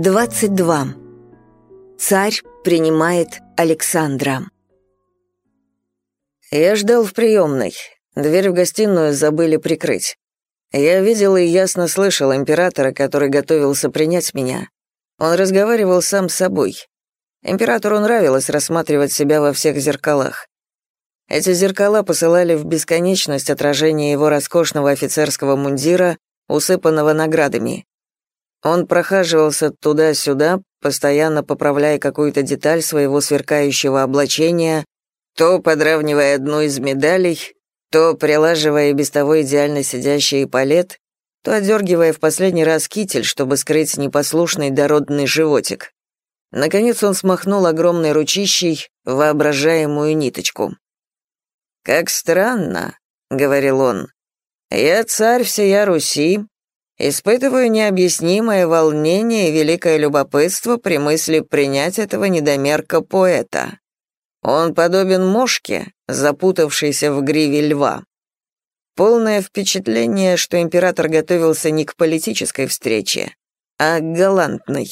22. Царь принимает Александра. Я ждал в приемной. Дверь в гостиную забыли прикрыть. Я видел и ясно слышал императора, который готовился принять меня. Он разговаривал сам с собой. Императору нравилось рассматривать себя во всех зеркалах. Эти зеркала посылали в бесконечность отражение его роскошного офицерского мундира, усыпанного наградами. Он прохаживался туда-сюда, постоянно поправляя какую-то деталь своего сверкающего облачения, то подравнивая одну из медалей, то прилаживая без того идеально сидящий палет, то отдергивая в последний раз китель, чтобы скрыть непослушный дородный животик. Наконец он смахнул огромной ручищей воображаемую ниточку. «Как странно», — говорил он, — «я царь всея Руси, Испытываю необъяснимое волнение и великое любопытство при мысли принять этого недомерка-поэта. Он подобен мошке, запутавшейся в гриве льва. Полное впечатление, что император готовился не к политической встрече, а к галантной.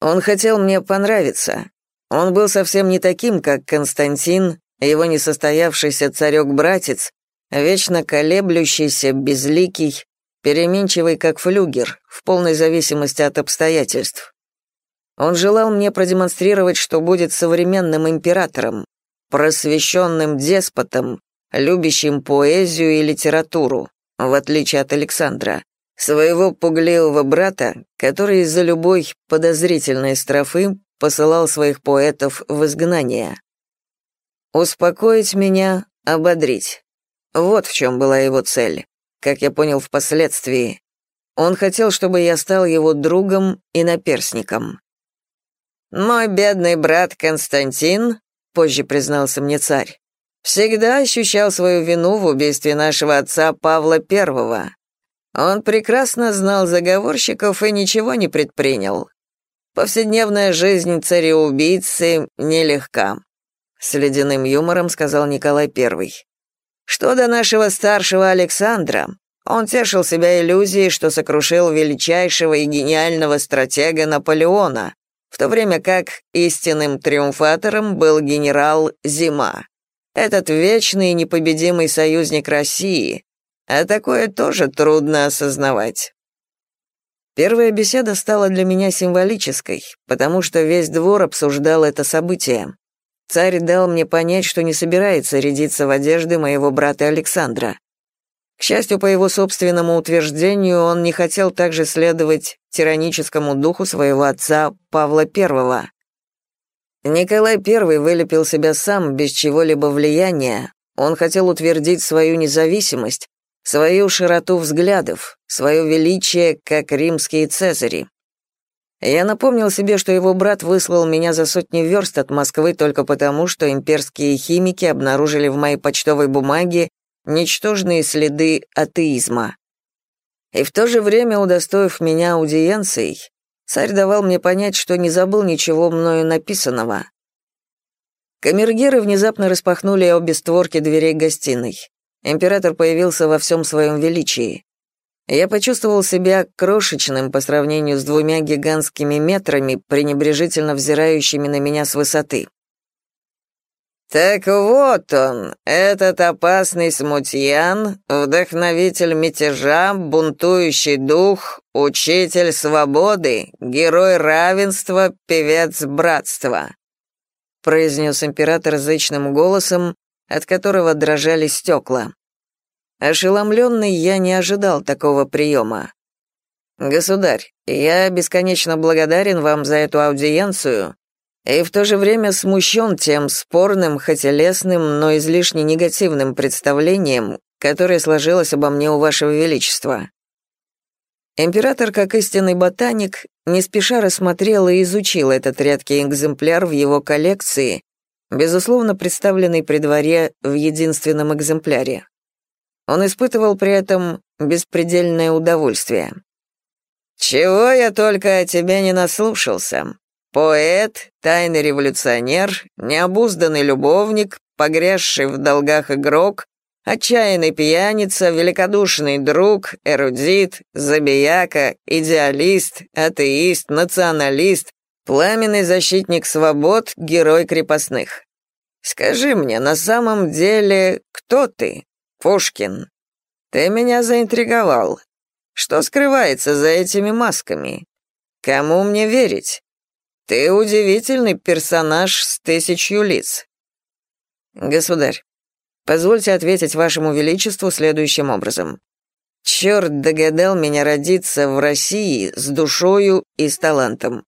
Он хотел мне понравиться. Он был совсем не таким, как Константин, его несостоявшийся царек-братец, вечно колеблющийся, безликий, переменчивый как флюгер, в полной зависимости от обстоятельств. Он желал мне продемонстрировать, что будет современным императором, просвещенным деспотом, любящим поэзию и литературу, в отличие от Александра, своего пугливого брата, который из-за любой подозрительной строфы посылал своих поэтов в изгнание. Успокоить меня, ободрить. Вот в чем была его цель как я понял впоследствии. Он хотел, чтобы я стал его другом и наперсником. «Мой бедный брат Константин», — позже признался мне царь, «всегда ощущал свою вину в убийстве нашего отца Павла I. Он прекрасно знал заговорщиков и ничего не предпринял. Повседневная жизнь цареубийцы нелегка», — с ледяным юмором сказал Николай I. Что до нашего старшего Александра, он тешил себя иллюзией, что сокрушил величайшего и гениального стратега Наполеона, в то время как истинным триумфатором был генерал Зима. Этот вечный и непобедимый союзник России, а такое тоже трудно осознавать. Первая беседа стала для меня символической, потому что весь двор обсуждал это событие. Царь дал мне понять, что не собирается рядиться в одежды моего брата Александра. К счастью, по его собственному утверждению, он не хотел также следовать тираническому духу своего отца Павла I. Николай I вылепил себя сам без чего-либо влияния. Он хотел утвердить свою независимость, свою широту взглядов, свое величие, как римские цезари. Я напомнил себе, что его брат выслал меня за сотни верст от Москвы только потому, что имперские химики обнаружили в моей почтовой бумаге ничтожные следы атеизма. И в то же время, удостоив меня аудиенцией, царь давал мне понять, что не забыл ничего мною написанного. Камергеры внезапно распахнули обе створки дверей гостиной. Император появился во всем своем величии. Я почувствовал себя крошечным по сравнению с двумя гигантскими метрами, пренебрежительно взирающими на меня с высоты. «Так вот он, этот опасный смутьян, вдохновитель мятежа, бунтующий дух, учитель свободы, герой равенства, певец братства», произнес император зычным голосом, от которого дрожали стекла. Ошеломленный, я не ожидал такого приема. «Государь, я бесконечно благодарен вам за эту аудиенцию и в то же время смущен тем спорным, хотя лесным, но излишне негативным представлением, которое сложилось обо мне у вашего величества». Император, как истинный ботаник, не спеша рассмотрел и изучил этот редкий экземпляр в его коллекции, безусловно представленный при дворе в единственном экземпляре. Он испытывал при этом беспредельное удовольствие. «Чего я только о тебе не наслушался. Поэт, тайный революционер, необузданный любовник, погрязший в долгах игрок, Отчаянный пьяница, великодушный друг, эрудит, забияка, идеалист, атеист, националист, пламенный защитник свобод, герой крепостных. Скажи мне, на самом деле, кто ты, Пушкин? Ты меня заинтриговал. Что скрывается за этими масками? Кому мне верить? Ты удивительный персонаж с тысячью лиц. Государь, Позвольте ответить вашему величеству следующим образом. Черт догадал меня родиться в России с душою и с талантом.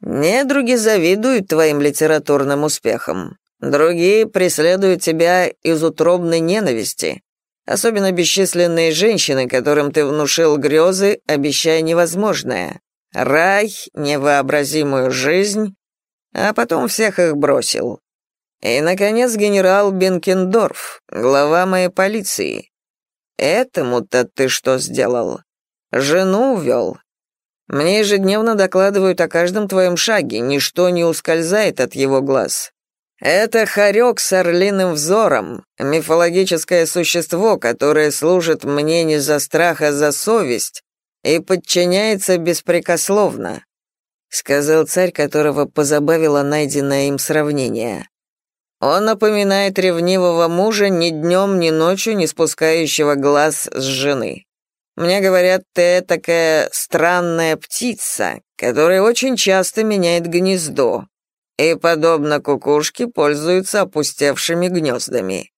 Недруги завидуют твоим литературным успехам. Другие преследуют тебя из утробной ненависти. Особенно бесчисленные женщины, которым ты внушил грезы, обещая невозможное. Рай, невообразимую жизнь, а потом всех их бросил. И, наконец, генерал Бенкендорф, глава моей полиции. Этому-то ты что сделал? Жену увел. Мне ежедневно докладывают о каждом твоем шаге, ничто не ускользает от его глаз. Это хорек с орлиным взором, мифологическое существо, которое служит мне не за страх, а за совесть и подчиняется беспрекословно», — сказал царь, которого позабавило найденное им сравнение. Он напоминает ревнивого мужа ни днем, ни ночью не спускающего глаз с жены. Мне говорят, ты такая странная птица, которая очень часто меняет гнездо и, подобно кукушке, пользуется опустевшими гнездами.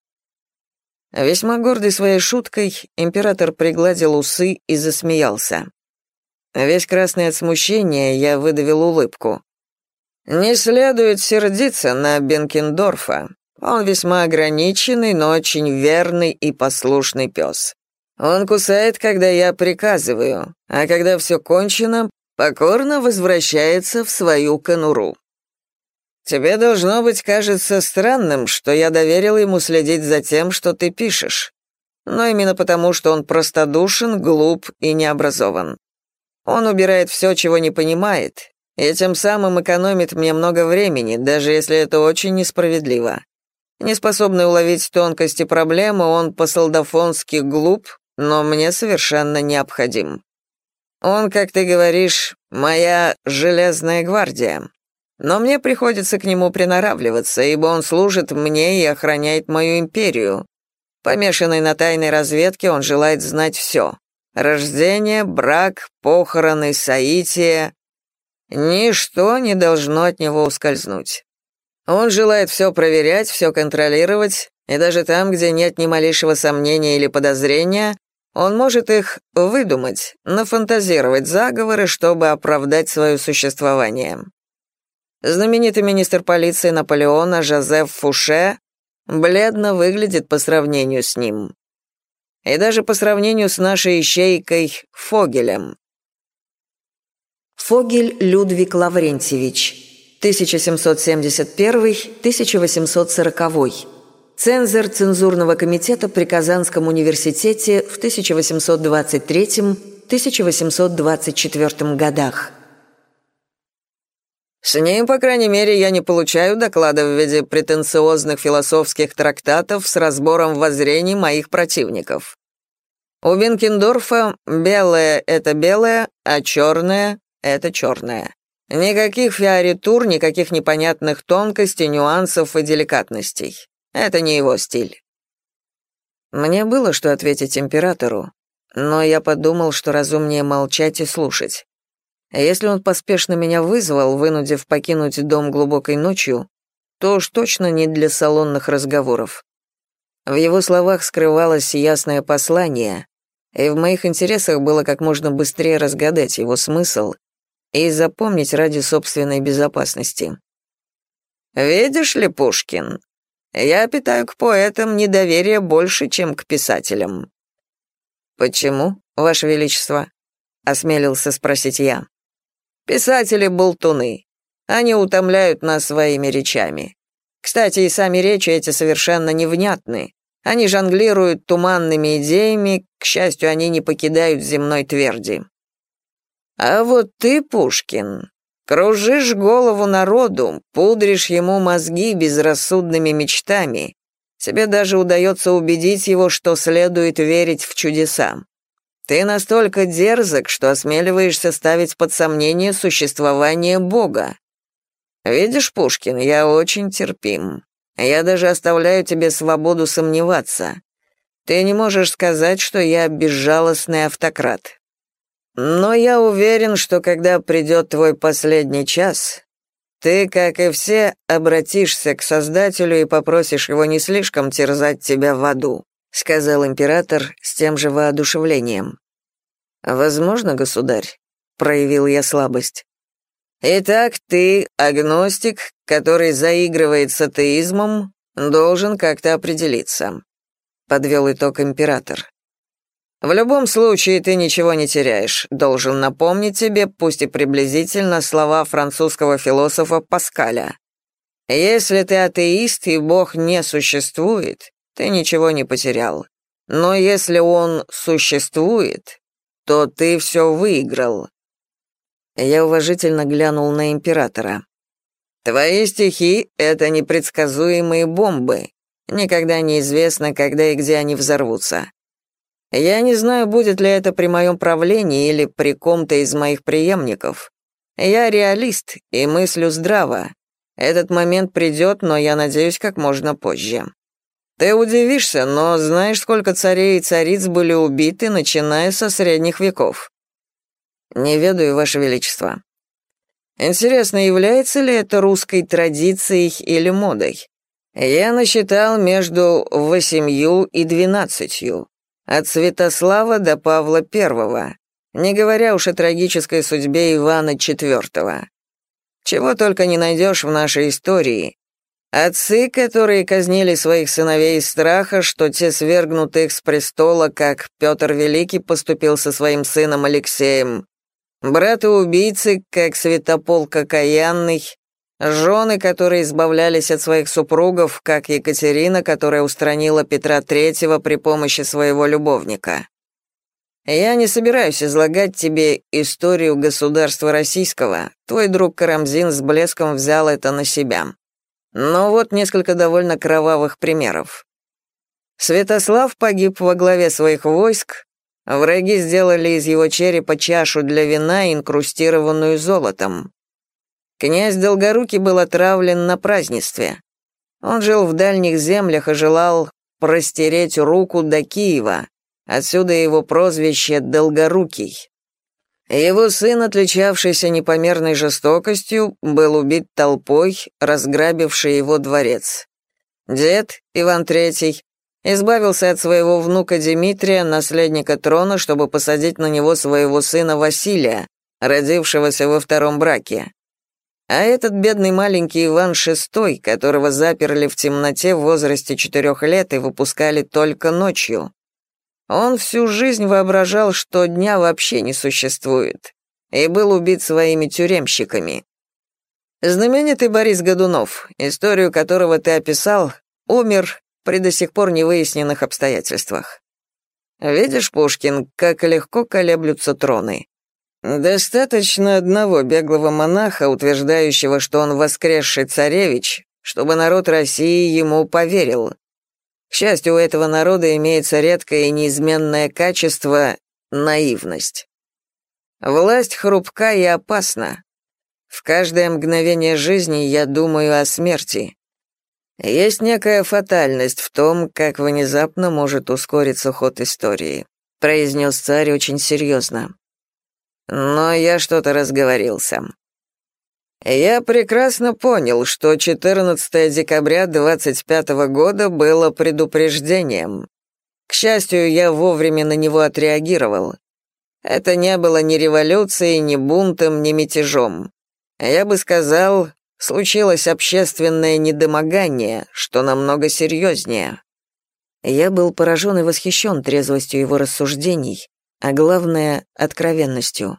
Весьма гордый своей шуткой, император пригладил усы и засмеялся. Весь красный от смущения, я выдавил улыбку. Не следует сердиться на Бенкендорфа. Он весьма ограниченный, но очень верный и послушный пес. Он кусает, когда я приказываю, а когда все кончено, покорно возвращается в свою конуру. Тебе должно быть кажется странным, что я доверил ему следить за тем, что ты пишешь. Но именно потому, что он простодушен, глуп и необразован. Он убирает все, чего не понимает, и тем самым экономит мне много времени, даже если это очень несправедливо. Неспособный уловить тонкости проблемы, он по-солдафонски глуп, но мне совершенно необходим. Он, как ты говоришь, моя железная гвардия. Но мне приходится к нему приноравливаться, ибо он служит мне и охраняет мою империю. Помешанный на тайной разведке, он желает знать все. Рождение, брак, похороны, соитие, Ничто не должно от него ускользнуть. Он желает все проверять, все контролировать, и даже там, где нет ни малейшего сомнения или подозрения, он может их выдумать, нафантазировать заговоры, чтобы оправдать свое существование. Знаменитый министр полиции Наполеона Жозеф Фуше бледно выглядит по сравнению с ним. И даже по сравнению с нашей ищейкой Фогелем. Фогель Людвиг Лаврентьевич, 1771-1840. Цензор цензурного комитета при Казанском университете в 1823-1824 годах. С ним, по крайней мере, я не получаю доклада в виде претенциозных философских трактатов с разбором воззрений моих противников. У Бенкендорфа белое — это белое, а черное это черное. Никаких фиоритур, никаких непонятных тонкостей, нюансов и деликатностей. Это не его стиль. Мне было что ответить императору, но я подумал, что разумнее молчать и слушать. Если он поспешно меня вызвал, вынудив покинуть дом глубокой ночью, то уж точно не для салонных разговоров. В его словах скрывалось ясное послание, и в моих интересах было как можно быстрее разгадать его смысл и запомнить ради собственной безопасности. «Видишь ли, Пушкин, я питаю к поэтам недоверие больше, чем к писателям». «Почему, Ваше Величество?» — осмелился спросить я. «Писатели — болтуны. Они утомляют нас своими речами. Кстати, и сами речи эти совершенно невнятны. Они жонглируют туманными идеями, к счастью, они не покидают земной тверди. А вот ты, Пушкин, кружишь голову народу, пудришь ему мозги безрассудными мечтами, Тебе даже удается убедить его, что следует верить в чудеса. Ты настолько дерзок, что осмеливаешься ставить под сомнение существование Бога. Видишь, Пушкин, я очень терпим. Я даже оставляю тебе свободу сомневаться. Ты не можешь сказать, что я безжалостный автократ. Но я уверен, что когда придет твой последний час, ты, как и все, обратишься к Создателю и попросишь его не слишком терзать тебя в аду», сказал император с тем же воодушевлением. «Возможно, государь», — проявил я слабость. «Итак, ты, агностик, который заигрывает с атеизмом, должен как-то определиться», — подвел итог император. В любом случае ты ничего не теряешь. Должен напомнить тебе, пусть и приблизительно, слова французского философа Паскаля. Если ты атеист и Бог не существует, ты ничего не потерял. Но если он существует, то ты все выиграл. Я уважительно глянул на императора. Твои стихи — это непредсказуемые бомбы. Никогда неизвестно, когда и где они взорвутся. Я не знаю, будет ли это при моем правлении или при ком-то из моих преемников. Я реалист и мыслю здраво. Этот момент придет, но я надеюсь, как можно позже. Ты удивишься, но знаешь, сколько царей и цариц были убиты, начиная со средних веков? Не ведаю, Ваше Величество. Интересно, является ли это русской традицией или модой? Я насчитал между восемью и двенадцатью. От Святослава до Павла I, не говоря уж о трагической судьбе Ивана IV. Чего только не найдешь в нашей истории. Отцы, которые казнили своих сыновей из страха, что те свергнут их с престола, как Петр Великий поступил со своим сыном Алексеем. Браты-убийцы, как Святополк Окаянный, Жены, которые избавлялись от своих супругов, как Екатерина, которая устранила Петра III при помощи своего любовника. Я не собираюсь излагать тебе историю государства российского. Твой друг Карамзин с блеском взял это на себя. Но вот несколько довольно кровавых примеров. Святослав погиб во главе своих войск, враги сделали из его черепа чашу для вина, инкрустированную золотом. Князь Долгорукий был отравлен на празднестве. Он жил в дальних землях и желал простереть руку до Киева. Отсюда его прозвище Долгорукий. Его сын, отличавшийся непомерной жестокостью, был убит толпой, разграбившей его дворец. Дед, Иван III, избавился от своего внука Дмитрия, наследника трона, чтобы посадить на него своего сына Василия, родившегося во втором браке. А этот бедный маленький Иван VI, которого заперли в темноте в возрасте четырех лет и выпускали только ночью. Он всю жизнь воображал, что дня вообще не существует, и был убит своими тюремщиками. Знаменитый Борис Годунов, историю которого ты описал, умер при до сих пор невыясненных обстоятельствах. Видишь, Пушкин, как легко колеблются троны. Достаточно одного беглого монаха, утверждающего, что он воскресший царевич, чтобы народ России ему поверил. К счастью, у этого народа имеется редкое и неизменное качество — наивность. Власть хрупка и опасна. В каждое мгновение жизни я думаю о смерти. Есть некая фатальность в том, как внезапно может ускориться ход истории, произнес царь очень серьезно. Но я что-то разговорился. Я прекрасно понял, что 14 декабря 25 года было предупреждением. К счастью, я вовремя на него отреагировал. Это не было ни революцией, ни бунтом, ни мятежом. Я бы сказал, случилось общественное недомогание, что намного серьезнее. Я был поражен и восхищен трезвостью его рассуждений, а главное — откровенностью.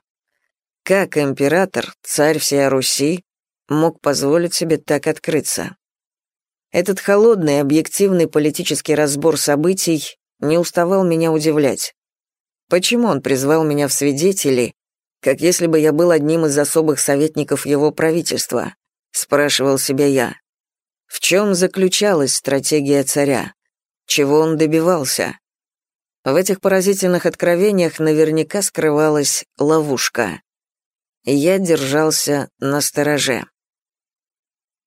Как император, царь всей Руси, мог позволить себе так открыться? Этот холодный, объективный политический разбор событий не уставал меня удивлять. Почему он призвал меня в свидетели, как если бы я был одним из особых советников его правительства? Спрашивал себя я. В чем заключалась стратегия царя? Чего он добивался? В этих поразительных откровениях наверняка скрывалась ловушка. Я держался на стороже.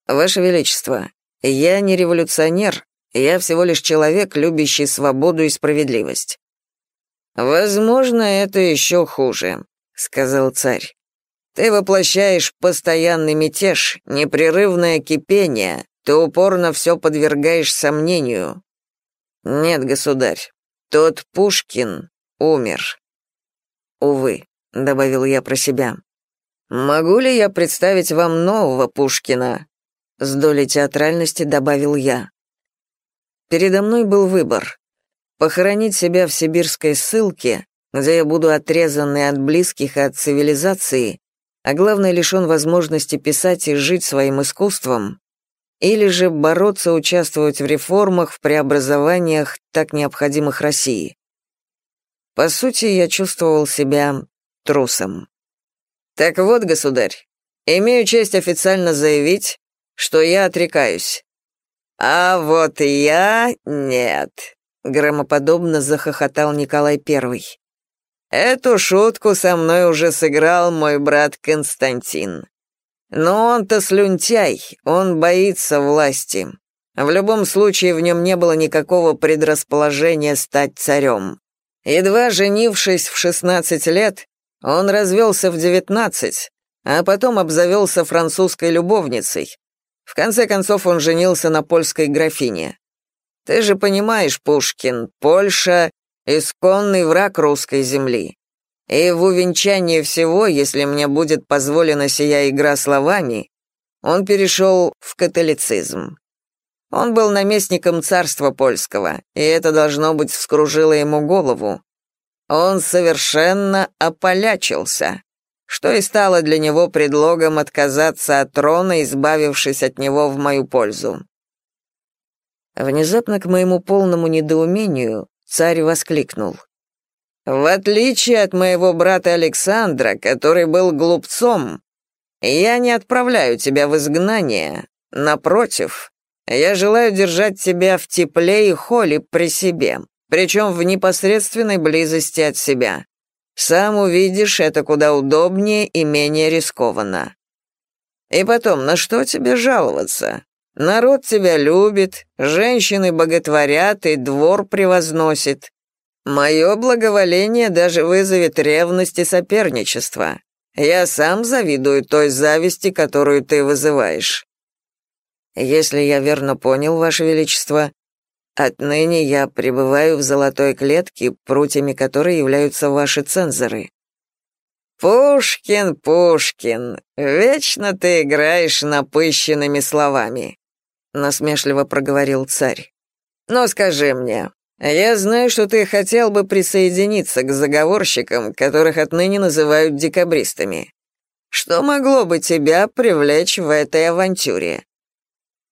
«Ваше Величество, я не революционер, я всего лишь человек, любящий свободу и справедливость». «Возможно, это еще хуже», — сказал царь. «Ты воплощаешь постоянный мятеж, непрерывное кипение, ты упорно все подвергаешь сомнению». «Нет, государь, тот Пушкин умер». «Увы», — добавил я про себя. «Могу ли я представить вам нового Пушкина?» С долей театральности добавил я. Передо мной был выбор. Похоронить себя в сибирской ссылке, где я буду отрезанный от близких и от цивилизации, а главное, лишен возможности писать и жить своим искусством, или же бороться участвовать в реформах, в преобразованиях, так необходимых России. По сути, я чувствовал себя трусом. Так вот, государь, имею честь официально заявить, что я отрекаюсь. А вот я нет, громоподобно захохотал Николай Первый. Эту шутку со мной уже сыграл мой брат Константин. Но он-то слюнтяй, он боится власти. В любом случае в нем не было никакого предрасположения стать царем. Едва женившись в 16 лет, он развелся в 19, а потом обзавелся французской любовницей, в конце концов он женился на польской графине. Ты же понимаешь, Пушкин, Польша — исконный враг русской земли. И в увенчании всего, если мне будет позволена сия игра словами, он перешел в католицизм. Он был наместником царства польского, и это, должно быть, вскружило ему голову. Он совершенно ополячился что и стало для него предлогом отказаться от трона, избавившись от него в мою пользу. Внезапно к моему полному недоумению царь воскликнул. «В отличие от моего брата Александра, который был глупцом, я не отправляю тебя в изгнание. Напротив, я желаю держать тебя в тепле и холе при себе, причем в непосредственной близости от себя. Сам увидишь, это куда удобнее и менее рискованно. И потом, на что тебе жаловаться? Народ тебя любит, женщины боготворят и двор превозносит. Мое благоволение даже вызовет ревность и соперничество. Я сам завидую той зависти, которую ты вызываешь. Если я верно понял, Ваше Величество, Отныне я пребываю в золотой клетке, прутьями которой являются ваши цензоры. Пушкин, Пушкин, вечно ты играешь напыщенными словами, насмешливо проговорил царь. Но скажи мне, я знаю, что ты хотел бы присоединиться к заговорщикам, которых отныне называют декабристами. Что могло бы тебя привлечь в этой авантюре?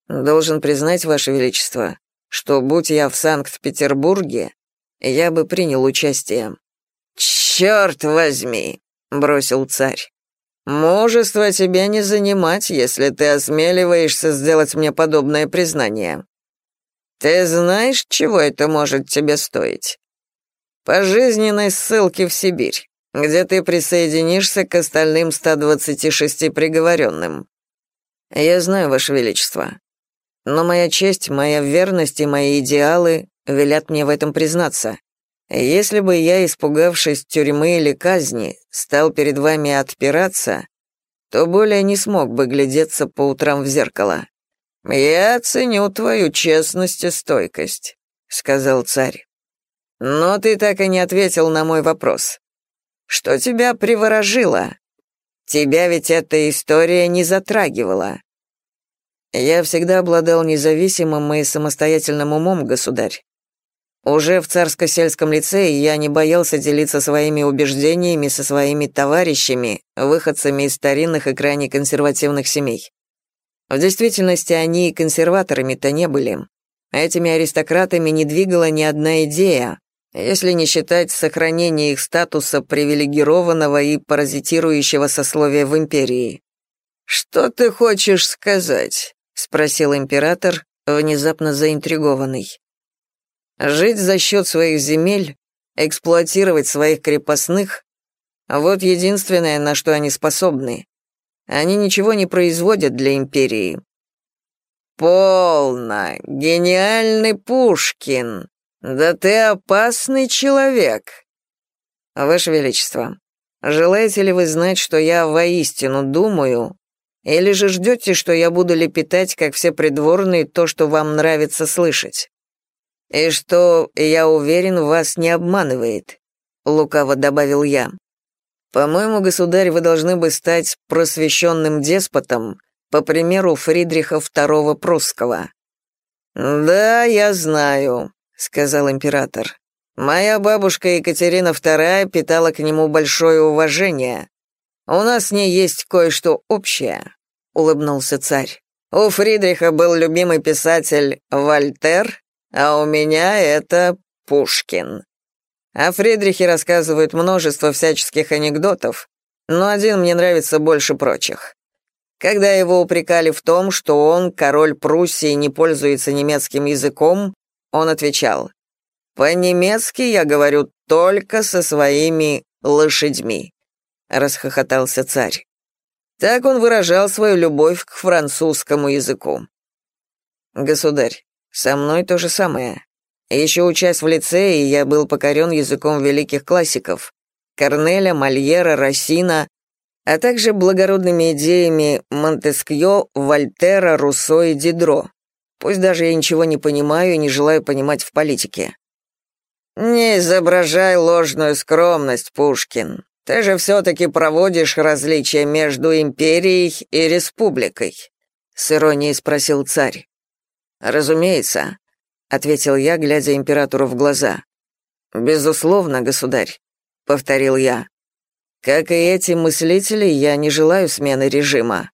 Должен признать, ваше величество, что, будь я в Санкт-Петербурге, я бы принял участие. «Черт возьми!» — бросил царь. «Мужество тебе не занимать, если ты осмеливаешься сделать мне подобное признание. Ты знаешь, чего это может тебе стоить? Пожизненной ссылки в Сибирь, где ты присоединишься к остальным 126 приговоренным. Я знаю, Ваше Величество. Но моя честь, моя верность и мои идеалы велят мне в этом признаться. Если бы я, испугавшись тюрьмы или казни, стал перед вами отпираться, то более не смог бы глядеться по утрам в зеркало. «Я ценю твою честность и стойкость», — сказал царь. «Но ты так и не ответил на мой вопрос. Что тебя приворожило? Тебя ведь эта история не затрагивала. Я всегда обладал независимым и самостоятельным умом, государь. Уже в царско-сельском лицее я не боялся делиться своими убеждениями со своими товарищами, выходцами из старинных и крайне консервативных семей. В действительности они и консерваторами-то не были. Этими аристократами не двигала ни одна идея, если не считать сохранения их статуса привилегированного и паразитирующего сословия в империи. «Что ты хочешь сказать?» — спросил император, внезапно заинтригованный. «Жить за счет своих земель, эксплуатировать своих крепостных — вот единственное, на что они способны. Они ничего не производят для империи». «Полно! Гениальный Пушкин! Да ты опасный человек!» «Ваше Величество, желаете ли вы знать, что я воистину думаю, или же ждете, что я буду лепетать, как все придворные, то, что вам нравится слышать? И что, я уверен, вас не обманывает», — лукаво добавил я. «По-моему, государь, вы должны бы стать просвещенным деспотом, по примеру Фридриха II Прусского». «Да, я знаю», — сказал император. Моя бабушка Екатерина II питала к нему большое уважение. У нас с ней есть кое-что общее, улыбнулся царь. У Фридриха был любимый писатель Вольтер, а у меня это Пушкин. О Фридрихе рассказывают множество всяческих анекдотов, но один мне нравится больше прочих. Когда его упрекали в том, что он, король Пруссии, не пользуется немецким языком, он отвечал «По-немецки я говорю только со своими лошадьми», — расхохотался царь. Так он выражал свою любовь к французскому языку. «Государь, со мной то же самое. Еще учась в лицее, я был покорен языком великих классиков — Корнеля, Мольера, Рассина, а также благородными идеями Монтескьё, Вольтера, Руссо и Дидро. Пусть даже я ничего не понимаю и не желаю понимать в политике. «Не изображай ложную скромность, Пушкин. Ты же все-таки проводишь различия между империей и республикой», — с иронией спросил царь. «Разумеется», — ответил я, глядя императору в глаза. «Безусловно, государь», — повторил я. «Как и эти мыслители, я не желаю смены режима».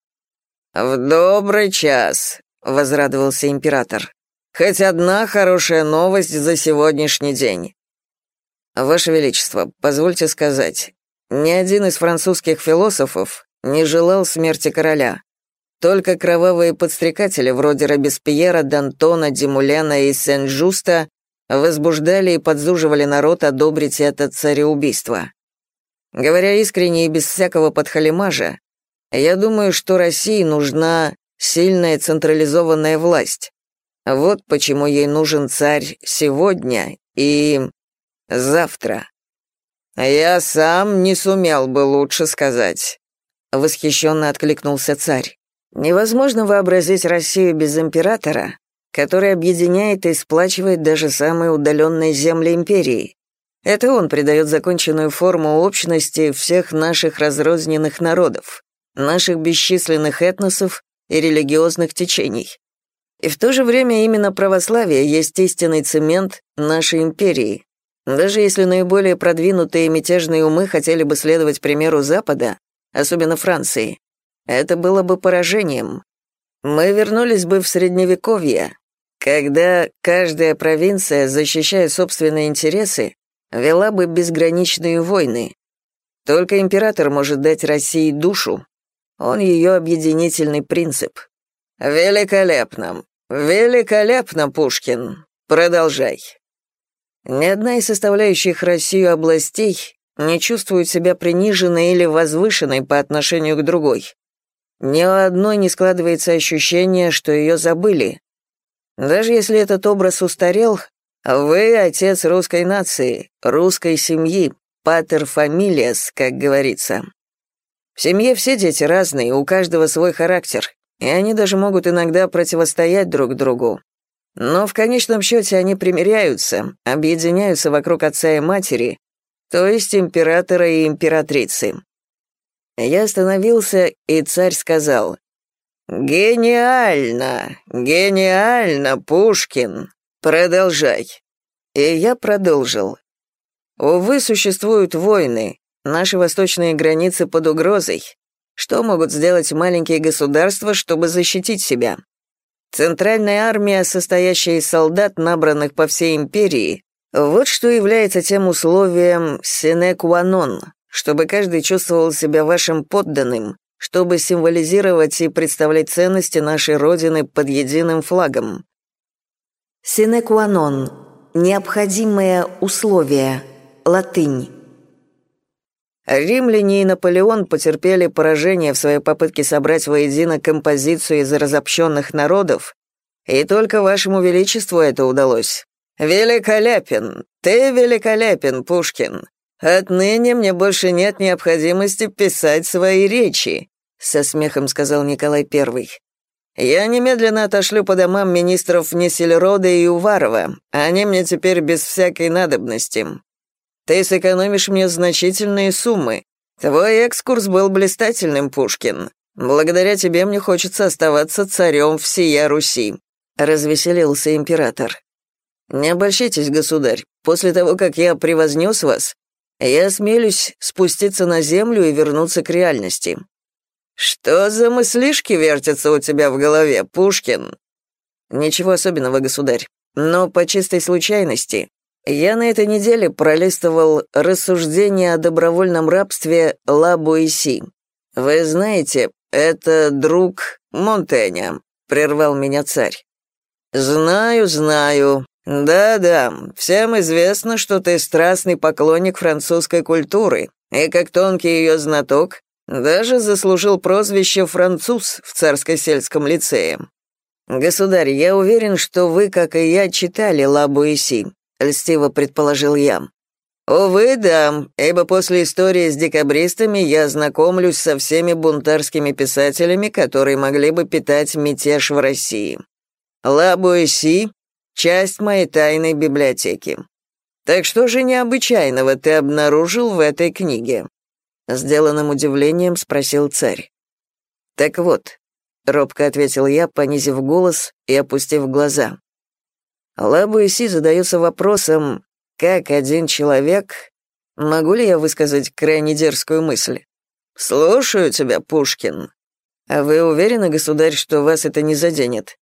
«В добрый час», — возрадовался император. Хоть одна хорошая новость за сегодняшний день. Ваше Величество, позвольте сказать, ни один из французских философов не желал смерти короля. Только кровавые подстрекатели вроде Робеспьера, Д'Антона, Димуляна и Сен-Жуста возбуждали и подзуживали народ одобрить это цареубийство. Говоря искренне и без всякого подхалимажа, я думаю, что России нужна сильная централизованная власть, вот почему ей нужен царь сегодня и завтра. Я сам не сумел бы лучше сказать. Восхищенно откликнулся царь. Невозможно вообразить Россию без императора, который объединяет и сплачивает даже самые удаленные земли империи. Это он придает законченную форму общности всех наших разрозненных народов, наших бесчисленных этносов и религиозных течений. И в то же время именно православие есть истинный цемент нашей империи. Даже если наиболее продвинутые мятежные умы хотели бы следовать примеру Запада, особенно Франции, это было бы поражением. Мы вернулись бы в Средневековье, когда каждая провинция, защищая собственные интересы, вела бы безграничные войны. Только император может дать России душу, он ее объединительный принцип. «Великолепно! «Великолепно, Пушкин. Продолжай». Ни одна из составляющих Россию областей не чувствует себя приниженной или возвышенной по отношению к другой. Ни у одной не складывается ощущение, что ее забыли. Даже если этот образ устарел, вы отец русской нации, русской семьи, патер фамилиас, как говорится. В семье все дети разные, у каждого свой характер, и они даже могут иногда противостоять друг другу. Но в конечном счете они примиряются, объединяются вокруг отца и матери, то есть императора и императрицы. Я остановился, и царь сказал, «Гениально! Гениально, Пушкин! Продолжай!» И я продолжил. Увы, существуют войны, наши восточные границы под угрозой. Что могут сделать маленькие государства, чтобы защитить себя? Центральная армия, состоящая из солдат, набранных по всей империи, вот что является тем условием non, чтобы каждый чувствовал себя вашим подданным, чтобы символизировать и представлять ценности нашей Родины под единым флагом. Синекуанон. Необходимое условие. Латынь. Римляне и Наполеон потерпели поражение в своей попытке собрать воедино композицию из разобщенных народов, и только вашему величеству это удалось. Великолепен! Ты великолепен, Пушкин! Отныне мне больше нет необходимости писать свои речи, со смехом сказал Николай I. Я немедленно отошлю по домам министров Несельрода и Уварова. Они мне теперь без всякой надобности. Ты сэкономишь мне значительные суммы. Твой экскурс был блистательным, Пушкин. Благодаря тебе мне хочется оставаться царем всея Руси», — развеселился император. «Не обольщайтесь, государь. После того, как я превознес вас, я осмелюсь спуститься на землю и вернуться к реальности». «Что за мыслишки вертятся у тебя в голове, Пушкин?» «Ничего особенного, государь. Но по чистой случайности я на этой неделе пролистывал рассуждения о добровольном рабстве Ла Буиси. Вы знаете, это друг Монтэня, прервал меня царь. Знаю, знаю. Да-да, всем известно, что ты страстный поклонник французской культуры, и как тонкий ее знаток, даже заслужил прозвище «француз» в царско-сельском лицее. Государь, я уверен, что вы, как и я, читали Ла Буиси, — льстиво предположил я. «Увы, да, ибо после истории с декабристами я знакомлюсь со всеми бунтарскими писателями, которые могли бы питать мятеж в России. Ла Буэси — часть моей тайной библиотеки. Так что же необычайного ты обнаружил в этой книге?» Сделанным удивлением спросил царь. «Так вот», — робко ответил я, понизив голос и опустив глаза. Лабуэси задается вопросом, как один человек... Могу ли я высказать крайне дерзкую мысль? «Слушаю тебя, Пушкин. А вы уверены, государь, что вас это не заденет?»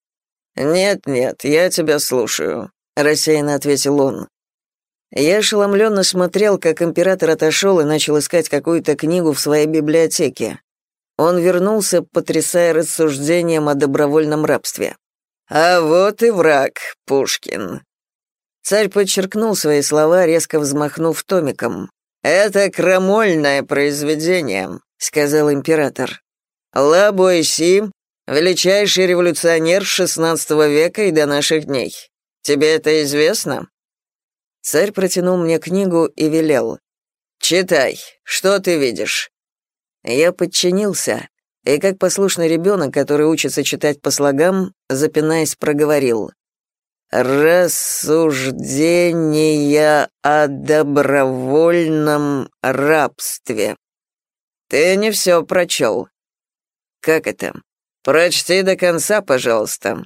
«Нет-нет, я тебя слушаю», — рассеянно ответил он. Я ошеломленно смотрел, как император отошел и начал искать какую-то книгу в своей библиотеке. Он вернулся, потрясая рассуждением о добровольном рабстве. «А вот и враг, Пушкин». Царь подчеркнул свои слова, резко взмахнув томиком. «Это крамольное произведение», — сказал император. «Ла Буэси — величайший революционер XVI века и до наших дней. Тебе это известно?» Царь протянул мне книгу и велел. «Читай, что ты видишь?» Я подчинился, и как послушный ребенок, который учится читать по слогам, запинаясь, проговорил. «Рассуждения о добровольном рабстве». «Ты не все прочел». «Как это? Прочти до конца, пожалуйста».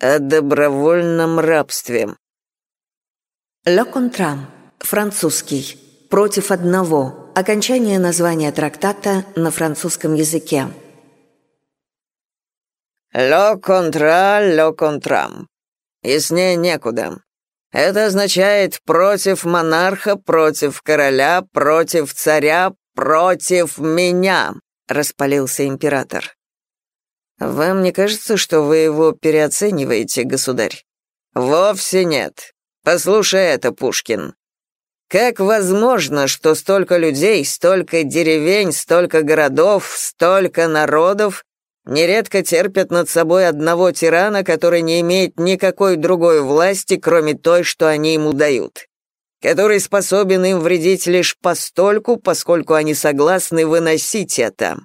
«О добровольном рабстве». «Ле контрам», французский, «против одного», Окончание названия трактата на французском языке. «Ле контра, ле контрам». Яснее некуда. Это означает «против монарха, против короля, против царя, против меня», — распалился император. «Вам не кажется, что вы его переоцениваете, государь?» «Вовсе нет. Послушай это, Пушкин. Как возможно, что столько людей, столько деревень, столько городов, столько народов нередко терпят над собой одного тирана, который не имеет никакой другой власти, кроме той, что они ему дают, который способен им вредить лишь постольку, поскольку они согласны выносить это.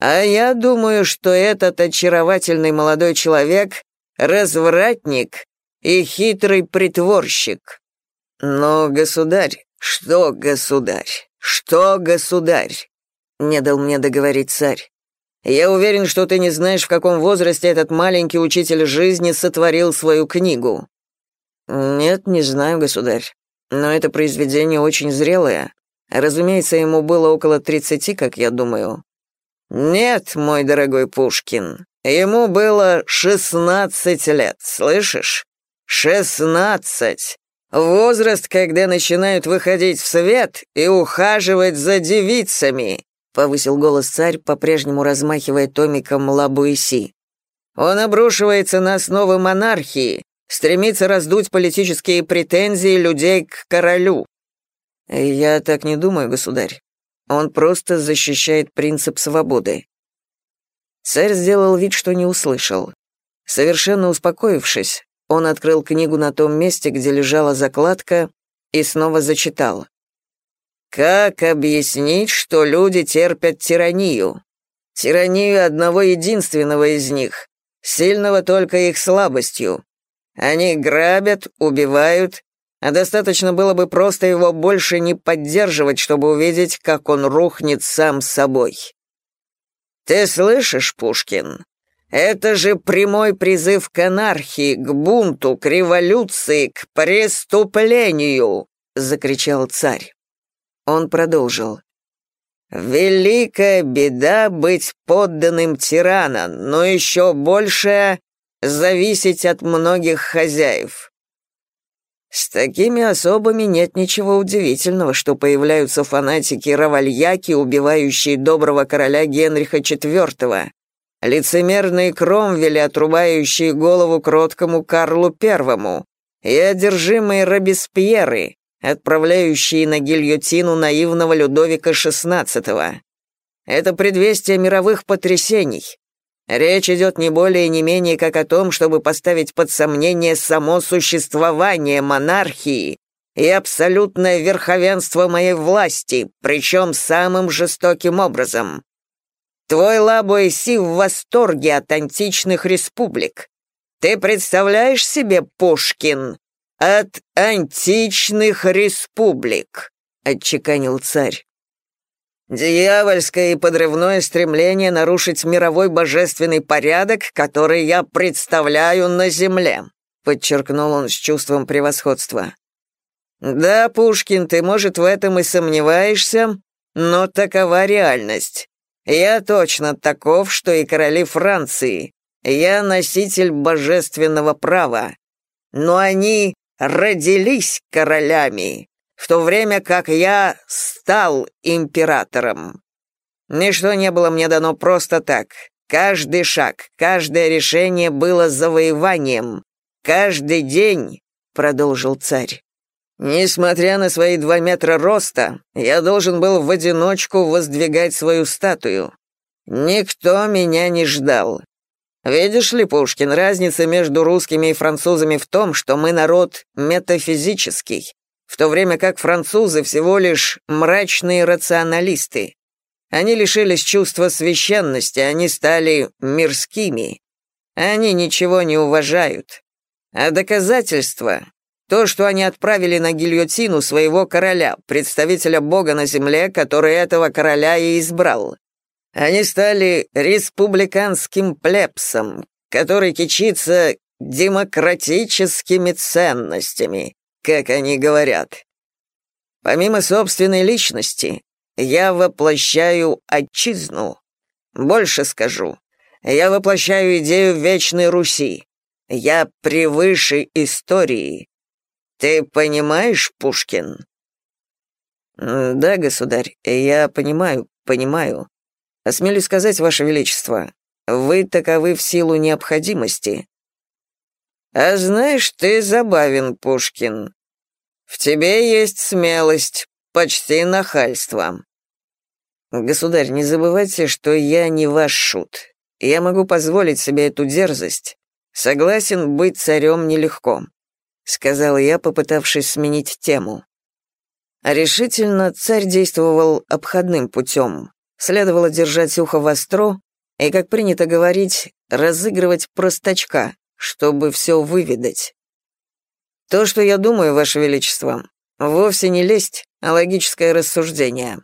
А я думаю, что этот очаровательный молодой человек — развратник и хитрый притворщик. «Но, государь, что, государь, что, государь?» Не дал мне договорить царь. «Я уверен, что ты не знаешь, в каком возрасте этот маленький учитель жизни сотворил свою книгу». «Нет, не знаю, государь. Но это произведение очень зрелое. Разумеется, ему было около тридцати, как я думаю». «Нет, мой дорогой Пушкин, ему было шестнадцать лет, слышишь? Шестнадцать! Возраст, когда начинают выходить в свет и ухаживать за девицами. повысил голос царь, по-прежнему размахивая томиком Лабуэси. «Он обрушивается на основы монархии, стремится раздуть политические претензии людей к королю». «Я так не думаю, государь. Он просто защищает принцип свободы». Царь сделал вид, что не услышал. Совершенно успокоившись, он открыл книгу на том месте, где лежала закладка, и снова зачитал. «Как объяснить, что люди терпят тиранию? Тиранию одного единственного из них, сильного только их слабостью. Они грабят, убивают, а достаточно было бы просто его больше не поддерживать, чтобы увидеть, как он рухнет сам собой. Ты слышишь, Пушкин? Это же прямой призыв к анархии, к бунту, к революции, к преступлению!» — закричал царь. Он продолжил. «Великая беда быть подданным тирана, но еще большая — зависеть от многих хозяев. С такими особами нет ничего удивительного, что появляются фанатики-равальяки, убивающие доброго короля Генриха IV, лицемерные Кромвели, отрубающие голову кроткому Карлу Первому, и одержимые Робеспьеры, отправляющие на гильотину наивного Людовика XVI. Это предвестие мировых потрясений. Речь идет не более и не менее как о том, чтобы поставить под сомнение само существование монархии и абсолютное верховенство моей власти, причем самым жестоким образом. Твой Лабуэси в восторге от античных республик. Ты представляешь себе, Пушкин, от античных республик, отчеканил царь. Дьявольское и подрывное стремление нарушить мировой божественный порядок, который я представляю на земле, подчеркнул он с чувством превосходства. Да, Пушкин, ты, может, в этом и сомневаешься, но такова реальность. Я точно таков, что и короли Франции. Я носитель божественного права. Но они родились королями, в то время как я стал императором. Ничто не было мне дано просто так. Каждый шаг, каждое решение было завоеванием. Каждый день, — продолжил царь, Несмотря на свои два метра роста, я должен был в одиночку воздвигать свою статую. Никто меня не ждал. Видишь ли, Пушкин, разница между русскими и французами в том, что мы народ метафизический, в то время как французы всего лишь мрачные рационалисты. Они лишились чувства священности, они стали мирскими. Они ничего не уважают. А доказательства то, что они отправили на гильотину своего короля, представителя бога на земле, который этого короля и избрал. Они стали республиканским плебсом, который кичится демократическими ценностями, как они говорят. Помимо собственной личности, я воплощаю отчизну. Больше скажу, я воплощаю идею Вечной Руси. Я превыше истории. Ты понимаешь, Пушкин? Да, государь, я понимаю, понимаю. Осмелюсь сказать, ваше величество, вы таковы в силу необходимости. А знаешь, ты забавен, Пушкин. В тебе есть смелость, почти нахальство. Государь, не забывайте, что я не ваш шут. Я могу позволить себе эту дерзость. Согласен, быть царем нелегко сказал я, попытавшись сменить тему. Решительно царь действовал обходным путем. Следовало держать ухо востро и, как принято говорить, разыгрывать простачка, чтобы все выведать. То, что я думаю, Ваше Величество, вовсе не лесть, а логическое рассуждение.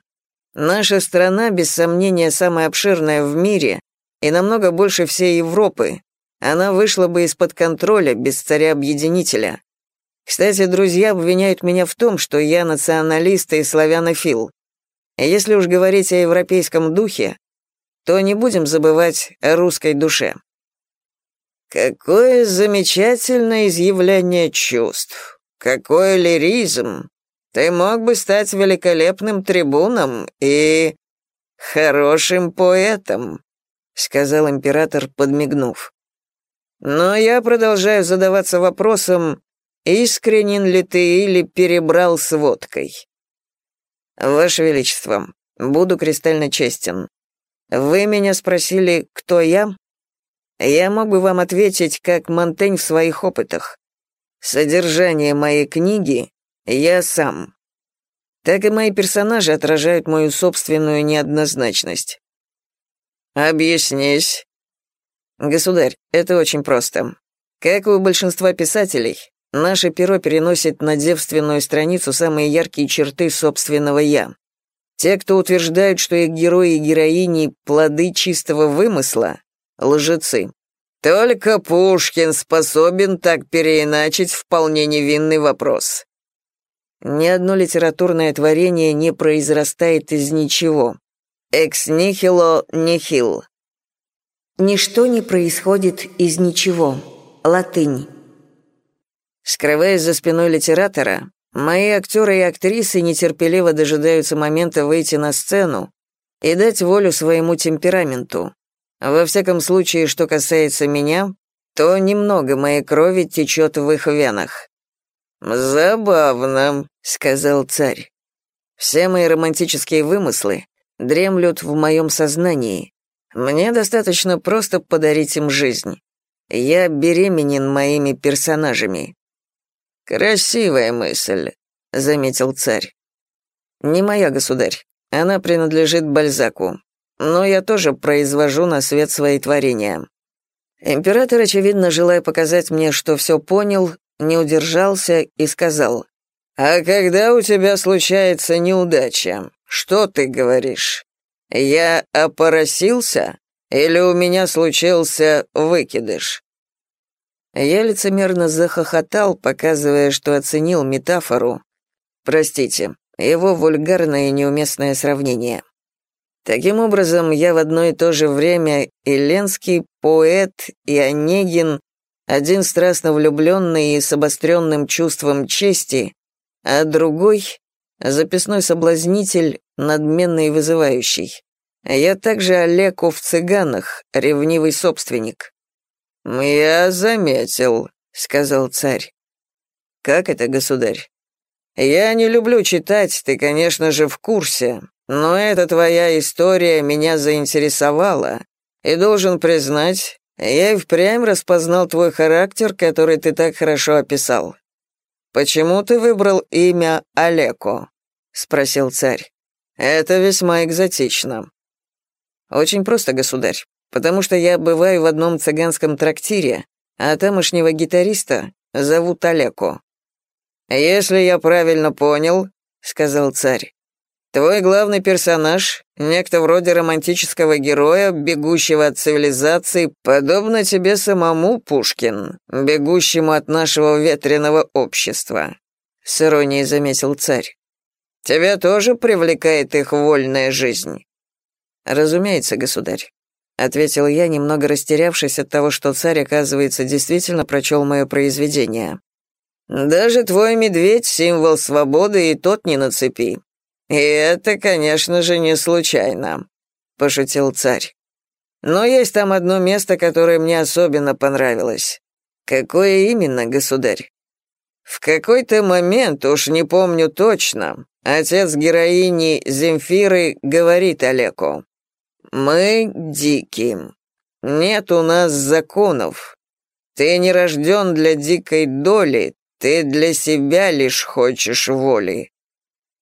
Наша страна, без сомнения, самая обширная в мире и намного больше всей Европы. Она вышла бы из-под контроля без царя-объединителя. Кстати, друзья обвиняют меня в том, что я националист и славянофил. Если уж говорить о европейском духе, то не будем забывать о русской душе. Какое замечательное изъявление чувств! Какой лиризм! Ты мог бы стать великолепным трибуном и... хорошим поэтом», — сказал император, подмигнув. «Но я продолжаю задаваться вопросом, искренен ли ты или перебрал с водкой?» «Ваше Величество, буду кристально честен. Вы меня спросили, кто я? Я мог бы вам ответить, как Монтень в своих опытах. Содержание моей книги — я сам. Так и мои персонажи отражают мою собственную неоднозначность. Объяснись. Государь, это очень просто. Как у большинства писателей, наше перо переносит на девственную страницу самые яркие черты собственного «я». Те, кто утверждают, что их герои и героини — плоды чистого вымысла, — лжецы. Только Пушкин способен так переиначить вполне невинный вопрос. Ни одно литературное творение не произрастает из ничего. Экс нихило нихил. Ничто не происходит из ничего. Латынь. Скрываясь за спиной литератора, мои актеры и актрисы нетерпеливо дожидаются момента выйти на сцену и дать волю своему темпераменту. Во всяком случае, что касается меня, то немного моей крови течет в их венах. «Забавно», — сказал царь. «Все мои романтические вымыслы дремлют в моем сознании. Мне достаточно просто подарить им жизнь. Я беременен моими персонажами». «Красивая мысль», — заметил царь. «Не моя, государь. Она принадлежит Бальзаку но я тоже произвожу на свет свои творения. Император, очевидно, желая показать мне, что все понял, не удержался и сказал, «А когда у тебя случается неудача, что ты говоришь? Я опоросился или у меня случился выкидыш?» Я лицемерно захохотал, показывая, что оценил метафору. Простите, его вульгарное и неуместное сравнение. Таким образом, я в одно и то же время и Ленский, поэт, и Онегин, один страстно влюбленный и с обостренным чувством чести, а другой — записной соблазнитель, надменный и вызывающий. Я также Олеку в цыганах, ревнивый собственник. «Я заметил», — сказал царь. «Как это, государь?» «Я не люблю читать, ты, конечно же, в курсе, но эта твоя история меня заинтересовала, и должен признать, я и впрямь распознал твой характер, который ты так хорошо описал. Почему ты выбрал имя Олеко? спросил царь. Это весьма экзотично. Очень просто, государь, потому что я бываю в одном цыганском трактире, а тамошнего гитариста зовут Олеко. Если я правильно понял, сказал царь, Твой главный персонаж, некто вроде романтического героя, бегущего от цивилизации, подобно тебе самому, Пушкин, бегущему от нашего ветреного общества», — с иронией заметил царь. «Тебя тоже привлекает их вольная жизнь?» «Разумеется, государь», — ответил я, немного растерявшись от того, что царь, оказывается, действительно прочел мое произведение. «Даже твой медведь — символ свободы, и тот не на цепи. «И это, конечно же, не случайно», — пошутил царь. «Но есть там одно место, которое мне особенно понравилось. Какое именно, государь?» В какой-то момент, уж не помню точно, отец героини Земфиры говорит Олеку, «Мы дикие. Нет у нас законов. Ты не рожден для дикой доли, ты для себя лишь хочешь воли.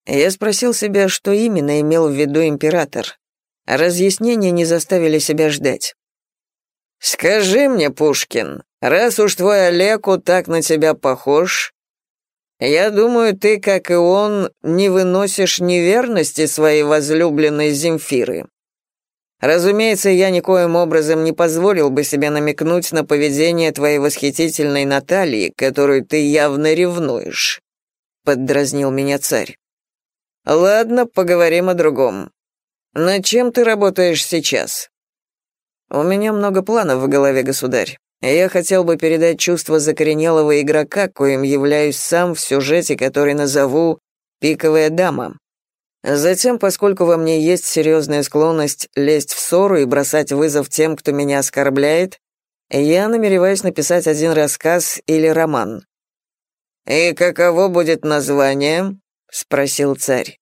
Я спросил себя, что именно имел в виду император. Разъяснения не заставили себя ждать. «Скажи мне, Пушкин, раз уж твой Олеку так на тебя похож, я думаю, ты, как и он, не выносишь неверности своей возлюбленной Земфиры. Разумеется, я никоим образом не позволил бы себе намекнуть на поведение твоей восхитительной Натальи, которую ты явно ревнуешь», — поддразнил меня царь. Ладно, поговорим о другом. Над чем ты работаешь сейчас? У меня много планов в голове, государь. Я хотел бы передать чувство закоренелого игрока, коим являюсь сам в сюжете, который назову «Пиковая дама». Затем, поскольку во мне есть серьезная склонность лезть в ссору и бросать вызов тем, кто меня оскорбляет, я намереваюсь написать один рассказ или роман. «И каково будет название?» — спросил царь.